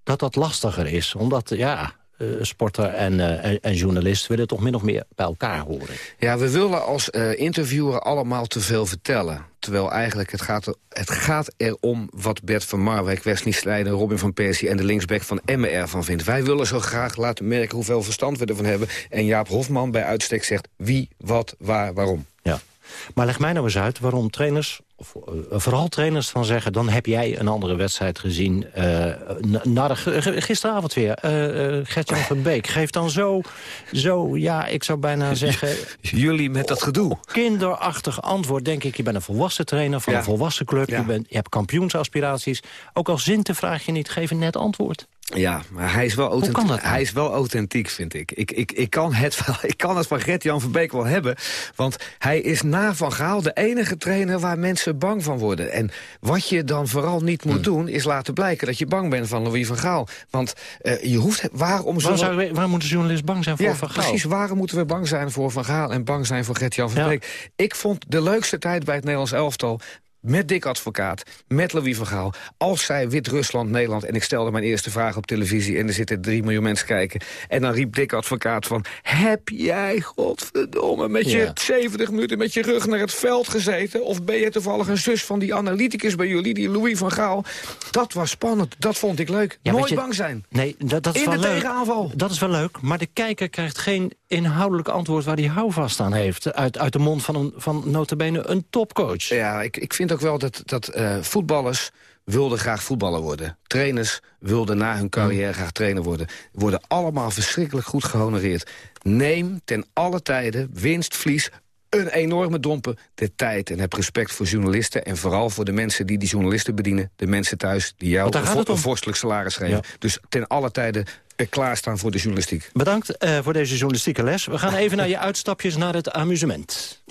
Speaker 20: dat, dat lastiger is. Omdat, ja, eh, sporter en, eh, en, journalist willen toch min of meer bij elkaar horen.
Speaker 23: Ja, we willen als eh, interviewer allemaal te veel vertellen. Terwijl eigenlijk het gaat, het gaat erom wat Bert van Marwijk, Wesley Slijden, Robin van Persie en de linksback van Emmen ervan vindt. Wij willen zo graag laten merken hoeveel verstand we ervan hebben. En Jaap Hofman bij uitstek zegt wie, wat, waar, waarom.
Speaker 20: Maar leg mij nou eens uit waarom trainers, of eh, vooral trainers van zeggen... dan heb jij een andere wedstrijd gezien. g- gisteravond weer, Gert-Jan van Beek geeft dan zo, zo, ja, ik zou bijna zeggen...
Speaker 23: Jullie met dat gedoe.
Speaker 20: Kinderachtig antwoord, denk ik. Je bent een volwassen trainer van
Speaker 23: Ja.
Speaker 20: een volwassen club. Je, bent, je hebt kampioensaspiraties. Ook al zint de vraag je niet, geef een net antwoord.
Speaker 23: Ja, maar hij is wel authentiek,
Speaker 20: nou?
Speaker 23: hij is wel authentiek vind ik. Ik, ik, ik, kan het wel, ik kan het van Gert-Jan van Beek wel hebben. Want hij is na Van Gaal de enige trainer waar mensen bang van worden. En wat je dan vooral niet
Speaker 20: Hmm.
Speaker 23: moet doen... is laten blijken dat je bang bent van Louis van Gaal. Want eh, je hoeft... Waarom
Speaker 20: zou, waar moet de journalist bang zijn voor
Speaker 23: ja,
Speaker 20: Van Gaal?
Speaker 23: precies. Waarom moeten we bang zijn voor Van Gaal en bang zijn voor Gert-Jan van
Speaker 20: Ja.
Speaker 23: Beek? Ik vond de leukste tijd bij het Nederlands elftal met Dick Advocaat, met Louis van Gaal. Als zij Wit-Rusland, Nederland... en ik stelde mijn eerste vraag op televisie... en er zitten drie miljoen mensen kijken... en dan riep Dick Advocaat van... heb jij, godverdomme, met je
Speaker 20: Ja.
Speaker 23: 70 minuten met je rug naar het veld gezeten? Of ben je toevallig een zus van die analyticus bij jullie, die Louis van Gaal? Dat was spannend, dat vond ik leuk.
Speaker 20: Ja,
Speaker 23: Nooit
Speaker 20: je-
Speaker 23: bang zijn.
Speaker 20: Nee, dat, dat is
Speaker 23: In
Speaker 20: wel
Speaker 23: de
Speaker 20: leuk.
Speaker 23: tegenaanval.
Speaker 20: Dat is wel leuk, maar de kijker krijgt geen inhoudelijk antwoord... waar hij houvast aan heeft. Uit, uit de mond van, een, van notabene een topcoach.
Speaker 23: Ja, ik, ik vind ook wel dat, dat eh, voetballers wilden graag voetballer worden. Trainers wilden na hun carrière graag trainer worden. Worden allemaal verschrikkelijk goed gehonoreerd. Neem ten alle tijden, winst, verlies, een enorme dompen de tijd. En heb respect voor journalisten en vooral voor de mensen die die journalisten bedienen. De mensen thuis die jou een, een vorstelijk salaris geven. Dus ten alle tijden eh, klaarstaan voor de journalistiek.
Speaker 20: Bedankt eh, voor deze journalistieke les. We gaan even naar je uitstapjes naar het amusement.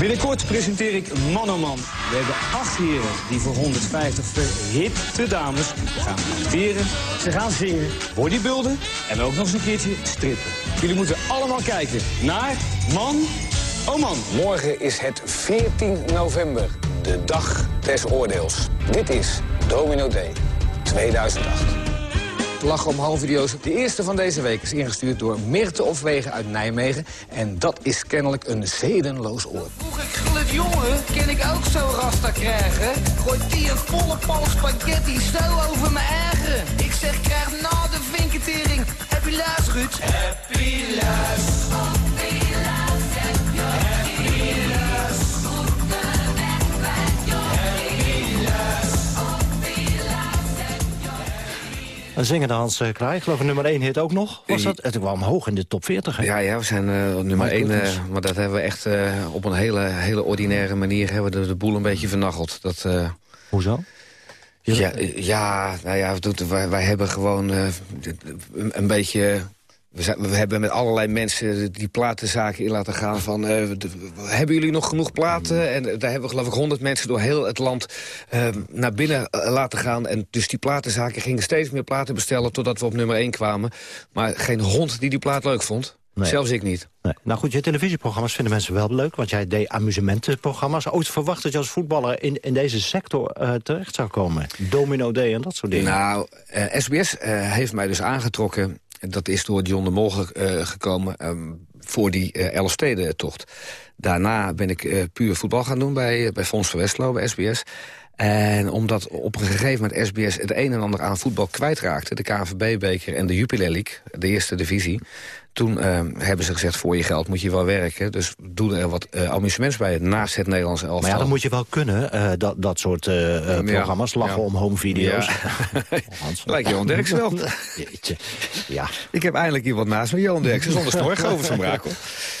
Speaker 39: Binnenkort presenteer ik Man oh Man. We hebben acht heren die voor 150 verhitte dames gaan acteren. Ze gaan zingen, bodybuilden en ook nog eens een keertje strippen. Jullie moeten allemaal kijken naar Man oh Man.
Speaker 23: Morgen is het 14 november, de dag des oordeels. Dit is Domino Day 2008. Lachen om halve De eerste van deze week is ingestuurd door Mirte Ofwegen uit Nijmegen. En dat is kennelijk een zedenloos oor.
Speaker 40: Gullet jongen, kan ik ook zo rasta krijgen? Gooit die een volle pan spaghetti zo over mijn eigen. Ik zeg, krijg na de vinketering. Happy luis, Ruud. Happy luis.
Speaker 20: Een zingende Hans eh, Kraai, ik geloof nummer 1 hit ook nog. Was dat? Het kwam hoog in de top 40. Hè?
Speaker 23: Ja, ja, we zijn eh, nummer
Speaker 20: My
Speaker 23: 1.
Speaker 20: goodness.
Speaker 23: maar dat hebben we echt eh, op een hele, hele ordinaire manier hebben we de, de boel een beetje vernacheld. Dat, eh,
Speaker 20: Hoezo?
Speaker 23: Ja, eh, ja, nou ja, we doen- wij, wij hebben gewoon eh, een beetje... We, zijn, we hebben met allerlei mensen die platenzaken in laten gaan van... eh, de- hebben jullie nog genoeg platen? En daar hebben we geloof ik honderd mensen door heel het land eh, naar binnen eh, laten gaan. En dus die platenzaken gingen steeds meer platen bestellen... totdat we op nummer 1 kwamen. Maar geen hond die die plaat leuk vond.
Speaker 20: Nee.
Speaker 23: Zelfs ik niet.
Speaker 20: Nee. Nou goed, je televisieprogramma's vinden mensen wel leuk... want jij deed amusementenprogramma's. Ooit verwacht dat je als voetballer in, in deze sector terecht zou komen. Domino Day en dat soort dingen.
Speaker 23: Nou, SBS heeft mij dus aangetrokken. Dat is door John de Mol eh, gekomen ehm, voor die eh Elfstedentocht. Daarna ben ik eh, puur voetbal gaan doen bij, bij Fons van Westlo, bij SBS. En omdat op een gegeven moment SBS het een en ander aan voetbal kwijtraakte... de KNVB-beker en de Jupiler League, de eerste divisie... toen uh, hebben ze gezegd, voor je geld moet je wel werken. Dus doe er wat uh, amusements bij, naast het Nederlandse elftal.
Speaker 20: Maar ja, dan moet je wel kunnen, uh, dat, dat soort ja, programma's. Lachen ja. om home video's.
Speaker 23: Ja. Lijkt Johan Derksen wel.
Speaker 20: Jeetje. Ja.
Speaker 23: Ik heb eindelijk iemand naast me, Johan Derksen, zonder storg over zijn brakel.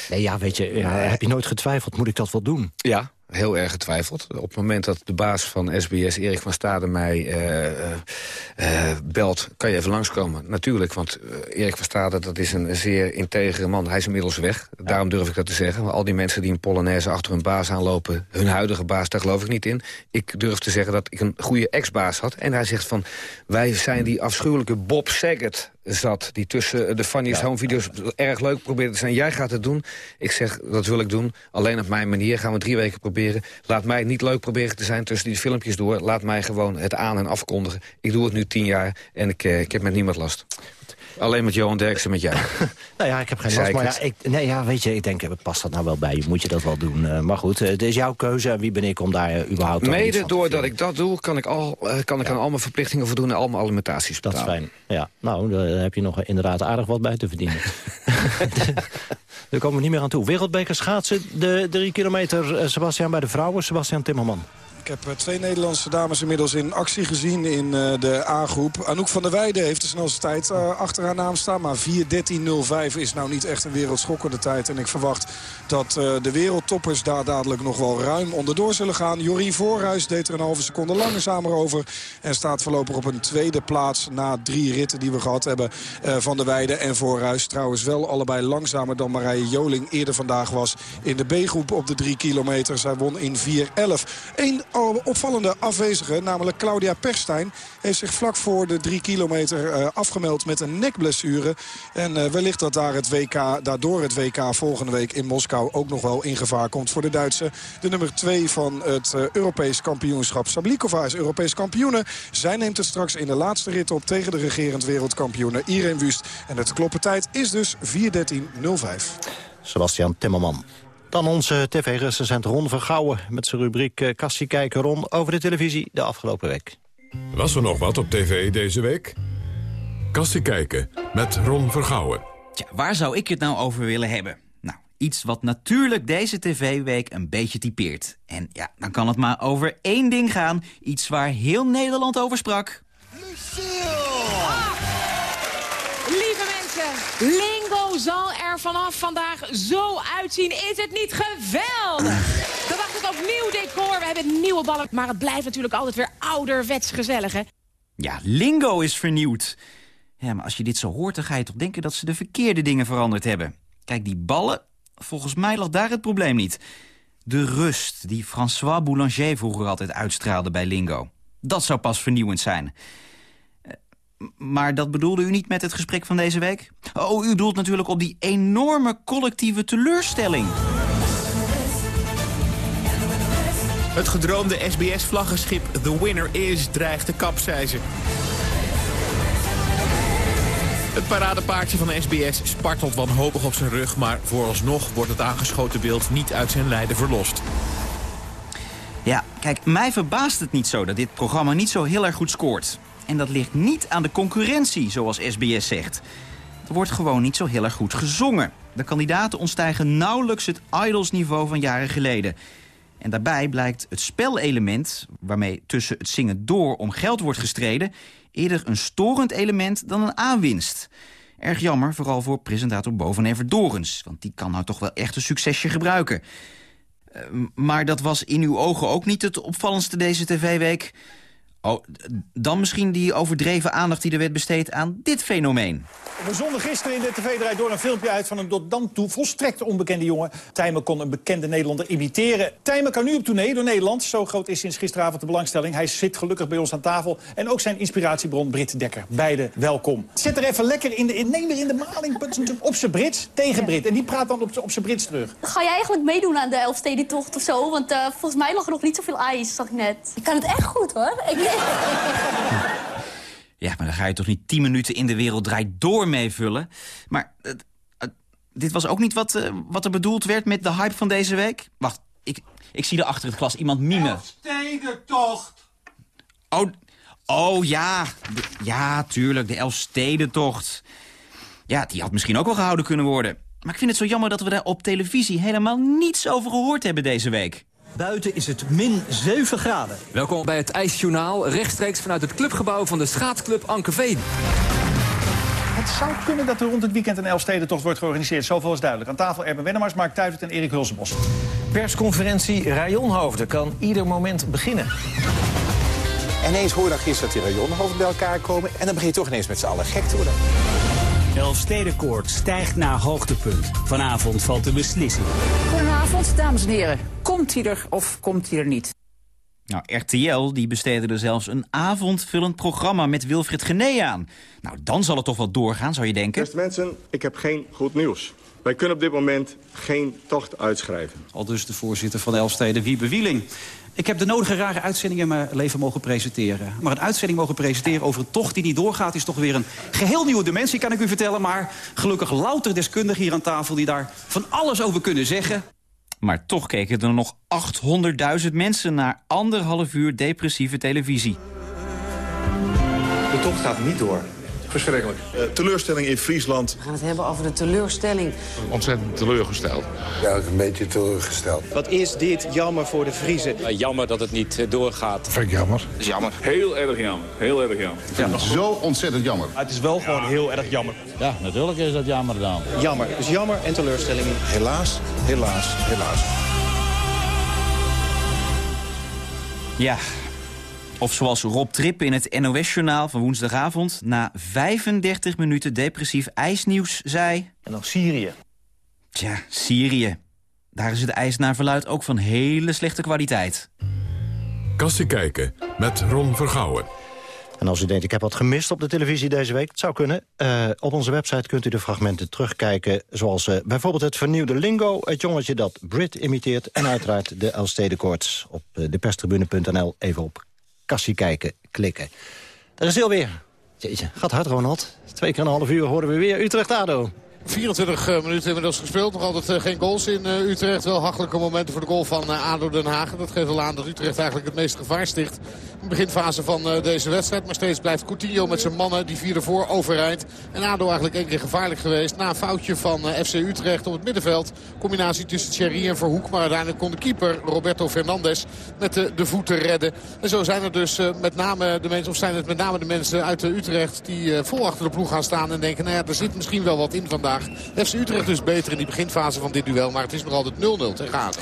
Speaker 20: Nee, ja, weet je, heb je nooit getwijfeld, moet ik dat wel doen?
Speaker 23: Ja, heel erg getwijfeld. Op het moment dat de baas van SBS, Erik van Stade, mij uh, uh, belt... kan je even langskomen? Natuurlijk, want Erik van Stade dat is een zeer integere man. Hij is inmiddels weg, daarom durf ik dat te zeggen. Al die mensen die een Polonaise achter hun baas aanlopen... hun huidige baas, daar geloof ik niet in. Ik durf te zeggen dat ik een goede ex-baas had. En hij zegt van, wij zijn die afschuwelijke Bob Saget zat... die tussen de Funniest ja. Home video's erg leuk probeerde te zijn. Jij gaat het doen. Ik zeg, dat wil ik doen. Alleen op mijn manier gaan we drie weken proberen. Laat mij niet leuk proberen te zijn tussen die filmpjes door. Laat mij gewoon het aan- en afkondigen. Ik doe het nu tien jaar en ik, uh, ik heb met niemand last. Alleen met Johan Derksen met jou.
Speaker 20: nou ja, ik heb geen last. Maar ja, ik, nee, ja, weet je, ik denk, past dat nou wel bij je? Moet je dat wel doen? Uh, maar goed, het is jouw keuze. Wie ben ik om daar uh, überhaupt
Speaker 23: Mede doordat ik dat doe, kan ik, al, uh, kan ik ja. aan al mijn verplichtingen voldoen... en al mijn alimentaties
Speaker 20: betalen. Dat is fijn. Ja, nou, daar heb je nog inderdaad aardig wat bij te verdienen. Daar komen we niet meer aan toe. Wereldbeker schaatsen, de drie kilometer, Sebastian, bij de vrouwen. Sebastian Timmerman.
Speaker 11: Heb twee Nederlandse dames inmiddels in actie gezien in de A-groep. Anouk van der Weijden heeft de snelste tijd uh, achter haar naam staan. Maar 4.13.05 is nou niet echt een wereldschokkende tijd. En ik verwacht dat de wereldtoppers daar dadelijk nog wel ruim onderdoor zullen gaan. Jorien Voorhuis deed er een halve seconde langzamer over. En staat voorlopig op een tweede plaats na drie ritten die we gehad hebben. Van der Weijden en Voorhuis trouwens wel allebei langzamer dan Marije Joling eerder vandaag was. In de B-groep op de drie kilometer. Zij won in 4.11. Eén opvallende afwezige, namelijk Claudia Perstijn... heeft zich vlak voor de drie kilometer uh, afgemeld met een nekblessure. En uh, wellicht dat daar het WK, daardoor het WK volgende week in Moskou... ook nog wel in gevaar komt voor de Duitse. De nummer 2 van het uh, Europees kampioenschap. Sablikova is Europees kampioene. Zij neemt het straks in de laatste rit op tegen de regerend wereldkampioene Irene Wust. En het kloppentijd is dus 4.13.05.
Speaker 20: Sebastian Timmerman. Dan onze tv-recensent Ron Vergouwen met zijn rubriek uh, Kassie kijken Ron over de televisie de afgelopen week.
Speaker 1: Was er nog wat op tv deze week? Kassie kijken met Ron Vergouwen.
Speaker 41: Tja, waar zou ik het nou over willen hebben? Nou, iets wat natuurlijk deze tv-week een beetje typeert. En ja, dan kan het maar over één ding gaan. Iets waar heel Nederland over sprak.
Speaker 29: Lieve mensen, zal er vanaf vandaag zo uitzien. Is het niet geweldig? We wachten op nieuw decor, we hebben nieuwe ballen. Maar het blijft natuurlijk altijd weer ouderwets gezellig, hè?
Speaker 41: Ja, Lingo is vernieuwd. Ja, maar als je dit zo hoort, dan ga je toch denken dat ze de verkeerde dingen veranderd hebben. Kijk, die ballen, volgens mij lag daar het probleem niet. De rust die François Boulanger vroeger altijd uitstraalde bij Lingo. Dat zou pas vernieuwend zijn. Maar dat bedoelde u niet met het gesprek van deze week? Oh, u doelt natuurlijk op die enorme collectieve teleurstelling.
Speaker 42: Het gedroomde SBS-vlaggenschip The Winner Is dreigt te kapseizen. Het paradepaardje van de SBS spartelt wanhopig op zijn rug... maar vooralsnog wordt het aangeschoten beeld niet uit zijn lijden verlost.
Speaker 41: Ja, kijk, mij verbaast het niet zo dat dit programma niet zo heel erg goed scoort. En dat ligt niet aan de concurrentie, zoals SBS zegt. Er wordt gewoon niet zo heel erg goed gezongen. De kandidaten ontstijgen nauwelijks het idolsniveau van jaren geleden. En daarbij blijkt het spelelement, waarmee tussen het zingen door om geld wordt gestreden... eerder een storend element dan een aanwinst. Erg jammer, vooral voor presentator Boven Dorens. Want die kan nou toch wel echt een succesje gebruiken. Uh, maar dat was in uw ogen ook niet het opvallendste deze tv-week... Oh, dan misschien die overdreven aandacht die er werd besteed aan dit fenomeen.
Speaker 2: We zonden gisteren in de tv-draai door een filmpje uit... van een tot dan toe volstrekt onbekende jongen. Tijmen kon een bekende Nederlander imiteren. Tijmen kan nu op tournee door Nederland. Zo groot is sinds gisteravond de belangstelling. Hij zit gelukkig bij ons aan tafel. En ook zijn inspiratiebron Brit Dekker. Beide welkom. Zet er even lekker in de... In, neem er in de maling op zijn Brits tegen Brit. En die praat dan op, op zijn Brits terug.
Speaker 43: Ga jij eigenlijk meedoen aan de Elfstedentocht of zo? Want uh, volgens mij lag er nog niet zoveel ijs, zag ik net. Ik kan het echt goed, hoor. Ik...
Speaker 41: Ja, maar dan ga je toch niet 10 minuten in de wereld draait door meevullen. Maar uh, uh, dit was ook niet wat, uh, wat er bedoeld werd met de hype van deze week? Wacht, ik, ik zie er achter het glas iemand mimen.
Speaker 44: Elfstedentocht!
Speaker 41: Oh, oh ja. De- ja, tuurlijk, de Elfstedentocht. Ja, die had misschien ook wel gehouden kunnen worden. Maar ik vind het zo jammer dat we daar op televisie helemaal niets over gehoord hebben deze week.
Speaker 45: Buiten is het min 7 graden.
Speaker 46: Welkom bij het IJsjournaal, rechtstreeks vanuit het clubgebouw van de schaatsclub Ankeveen.
Speaker 47: Het zou kunnen dat er rond het weekend een Elfstedentocht wordt georganiseerd. Zoveel is duidelijk. Aan tafel Erben Wennemars, Mark Tuivert en Erik Hulsenbos.
Speaker 45: Persconferentie Rajonhoofden kan ieder moment beginnen.
Speaker 48: En ineens hoor je dan gisteren dat die rayonhoofden bij elkaar komen... en dan begin je toch ineens met z'n allen gek te worden.
Speaker 49: Elfstedenkoord stijgt naar hoogtepunt. Vanavond valt de beslissing.
Speaker 50: Goedenavond, dames en heren. Komt hij er of komt hij er niet?
Speaker 41: Nou, RTL die besteedde er zelfs een avondvullend programma met Wilfried Gené aan. Nou, dan zal het toch wel doorgaan, zou je denken?
Speaker 51: Beste mensen, ik heb geen goed nieuws. Wij kunnen op dit moment geen tocht uitschrijven.
Speaker 52: Al dus de voorzitter van Elfsteden, Wiebe Wieling. Ik heb de nodige rare uitzendingen in mijn leven mogen presenteren. Maar een uitzending mogen presenteren over een tocht die niet doorgaat... is toch weer een geheel nieuwe dimensie, kan ik u vertellen. Maar gelukkig louter deskundigen hier aan tafel... die daar van alles over kunnen zeggen.
Speaker 41: Maar toch keken er nog 800.000 mensen naar anderhalf uur depressieve televisie.
Speaker 51: De tocht gaat niet door. Verschrikkelijk. Eh, teleurstelling in Friesland.
Speaker 50: We gaan het hebben over de teleurstelling.
Speaker 51: Ontzettend teleurgesteld.
Speaker 48: Ja, ook een beetje teleurgesteld.
Speaker 45: Wat is dit jammer voor de Vriezen?
Speaker 46: jammer dat het niet eh, doorgaat.
Speaker 51: Vind ik jammer.
Speaker 45: is jammer.
Speaker 51: Heel erg jammer. Heel erg jammer.
Speaker 45: Ja.
Speaker 51: Zo ontzettend jammer.
Speaker 45: Het is wel gewoon heel erg jammer.
Speaker 48: Ja, natuurlijk is dat jammer dan.
Speaker 45: Jammer. Dus jammer en teleurstelling.
Speaker 48: Helaas, helaas, helaas.
Speaker 41: Ja, of zoals Rob Tripp in het NOS-journaal van woensdagavond... na 35 minuten depressief ijsnieuws zei...
Speaker 45: En dan Syrië.
Speaker 41: Tja, Syrië. Daar is het ijs naar verluid ook van hele slechte kwaliteit.
Speaker 1: Kassie kijken met Ron Vergouwen.
Speaker 20: En als u denkt, ik heb wat gemist op de televisie deze week, het zou kunnen. Eh, op onze website kunt u de fragmenten terugkijken. Zoals eh, bijvoorbeeld het vernieuwde lingo, het jongetje dat Brit imiteert... en uiteraard de Elfstedenkoorts op uh, deperstribune.nl. Even op kassie kijken, klikken. Er is heel weer. Jeetje, gaat hard, Ronald. Twee keer een half uur horen we weer Utrecht-Ado.
Speaker 38: 24 minuten inmiddels gespeeld. Nog altijd uh, geen goals in uh, Utrecht. Wel hachelijke momenten voor de goal van ADO Den Haag. Dat geeft wel aan dat Utrecht eigenlijk het meeste gevaar sticht. In de beginfase van deze wedstrijd. Maar steeds blijft Coutinho met zijn mannen. Die vier ervoor overrijdt. En ADO eigenlijk één keer gevaarlijk geweest. Na een foutje van FC Utrecht op het middenveld. Combinatie tussen Thierry en Verhoek. Maar uiteindelijk kon de keeper Roberto Fernandes met de, de voeten redden. En zo zijn er dus met name de mensen, of zijn het met name de mensen uit Utrecht die vol achter de ploeg gaan staan. En denken, nou ja, er zit misschien wel wat in vandaag. FC Utrecht dus beter in die beginfase van dit duel. Maar het is nog altijd 0-0 tegen ADO.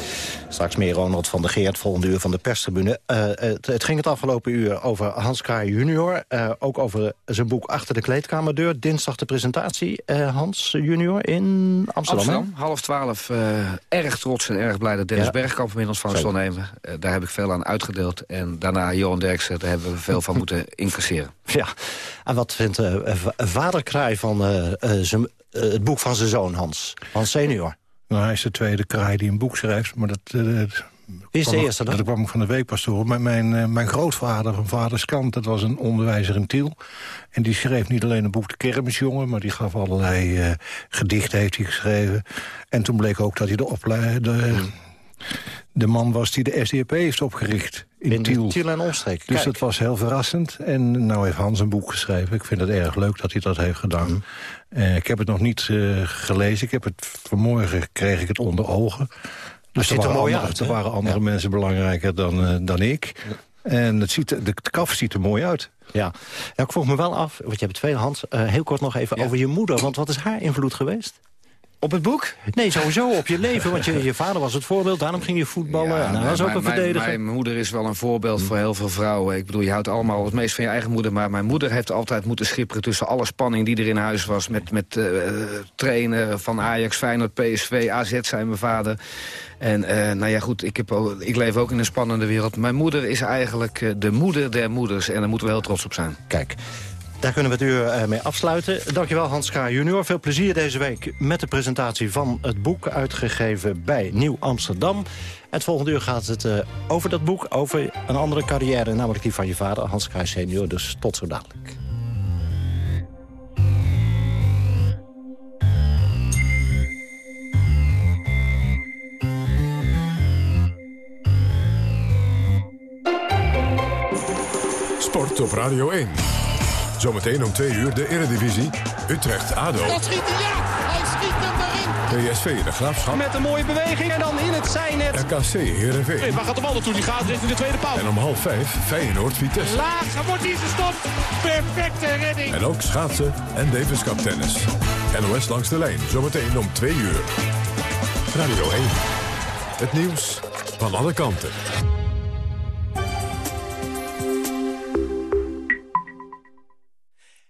Speaker 20: Straks meer Ronald van der Geert, volgende uur van de perstribune. Uh, het, het, ging het afgelopen uur over Hans Kraai junior. Uh, ook over zijn boek Achter de kleedkamerdeur. Dinsdag de presentatie, uh, Hans junior in Amsterdam.
Speaker 23: Amsterdam, half twaalf. erg trots en erg blij dat Dennis ja. Bergkamp inmiddels van zal nemen. daar heb ik veel aan uitgedeeld. En daarna Johan Derksen, daar hebben we veel van moeten incasseren.
Speaker 20: Ja, en wat vindt vader Kraai van zijn uh, het boek van zijn zoon, Hans. Hans senior.
Speaker 53: Nou, hij is de tweede kraai die een boek schrijft. Maar dat, uh, dat
Speaker 20: is de eerste dan?
Speaker 53: Dat kwam ik van de week pas door. Mijn, mijn, uh, mijn grootvader van vaders kant, dat was een onderwijzer in Tiel. En die schreef niet alleen een boek De Kermisjongen... maar die gaf allerlei gedichten, heeft hij geschreven. En toen bleek ook dat hij de opleiding... De man was die de SDAP heeft opgericht in,
Speaker 20: in
Speaker 53: Tiel.
Speaker 20: Tiel en omstreek.
Speaker 53: Dus dat was heel verrassend. En nou heeft Hans een boek geschreven. Ik vind het erg leuk dat hij dat heeft gedaan. Mm. Uh, ik heb het nog niet uh, gelezen. Ik heb het, vanmorgen kreeg ik het onder ogen. Dus er,
Speaker 20: er mooi
Speaker 53: andere,
Speaker 20: uit,
Speaker 53: er waren andere ja. mensen belangrijker dan, uh, dan ik. Ja. En het ziet, de, de kaf ziet er mooi uit.
Speaker 20: Ja. ja, ik vroeg me wel af, want je hebt twee Hans, heel kort nog even over je moeder. Want wat is haar invloed geweest?
Speaker 23: Op het boek?
Speaker 20: Nee, sowieso op je leven. Want je, je vader was het voorbeeld, daarom ging je voetballen. Ja, en hij was ook een verdediger.
Speaker 23: Mijn, mijn moeder is wel een voorbeeld voor heel veel vrouwen. Ik bedoel, je houdt allemaal het meest van je eigen moeder. Maar mijn moeder heeft altijd moeten schipperen tussen alle spanning die er in huis was. Met, met uh, trainen van Ajax, Feyenoord, PSV, AZ zijn mijn vader. En uh, nou ja, goed, ik, heb ook, ik leef ook in een spannende wereld. Mijn moeder is eigenlijk uh, de moeder der moeders. En daar moeten we heel trots op zijn.
Speaker 20: Kijk. Daar kunnen we het uur uh, mee afsluiten. Dankjewel Hans K. junior. Veel plezier deze week met de presentatie van het boek... uitgegeven bij Nieuw Amsterdam. Het volgende uur gaat het uh, over dat boek, over een andere carrière... namelijk die van je vader, Hans K. senior. Dus tot zo dadelijk.
Speaker 1: Sport op Radio 1. Zometeen om 2 uur de Eredivisie. Utrecht-ADO.
Speaker 54: Dat schiet hij, ja! Hij schiet hem erin!
Speaker 1: PSV de Graafschap.
Speaker 54: Met een mooie beweging en dan in het zijnet.
Speaker 1: RKC Heerenveen.
Speaker 54: Waar gaat de bal naartoe? Die gaat richting de tweede paal.
Speaker 1: En om half vijf Feyenoord-Vitesse.
Speaker 54: Laag, hij wordt hier gestopt. Perfecte redding.
Speaker 1: En ook schaatsen en Davis Cup tennis. NOS langs de lijn, zometeen om 2 uur. Radio 1. Het nieuws van alle kanten.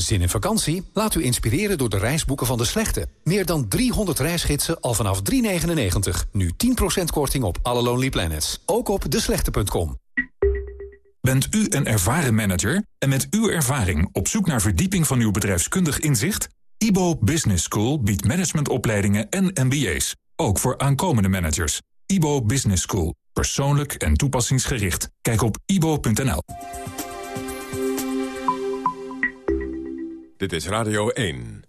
Speaker 55: Zin in vakantie? Laat u inspireren door de reisboeken van De Slechte. Meer dan 300 reisgidsen al vanaf 3,99. Nu 10% korting op alle Lonely Planets. Ook op deslechte.com.
Speaker 56: Bent u een ervaren manager en met uw ervaring op zoek naar verdieping van uw bedrijfskundig inzicht? IBO Business School biedt managementopleidingen en MBA's, ook voor aankomende managers. IBO Business School, persoonlijk en toepassingsgericht. Kijk op ibo.nl.
Speaker 1: Dit is Radio 1.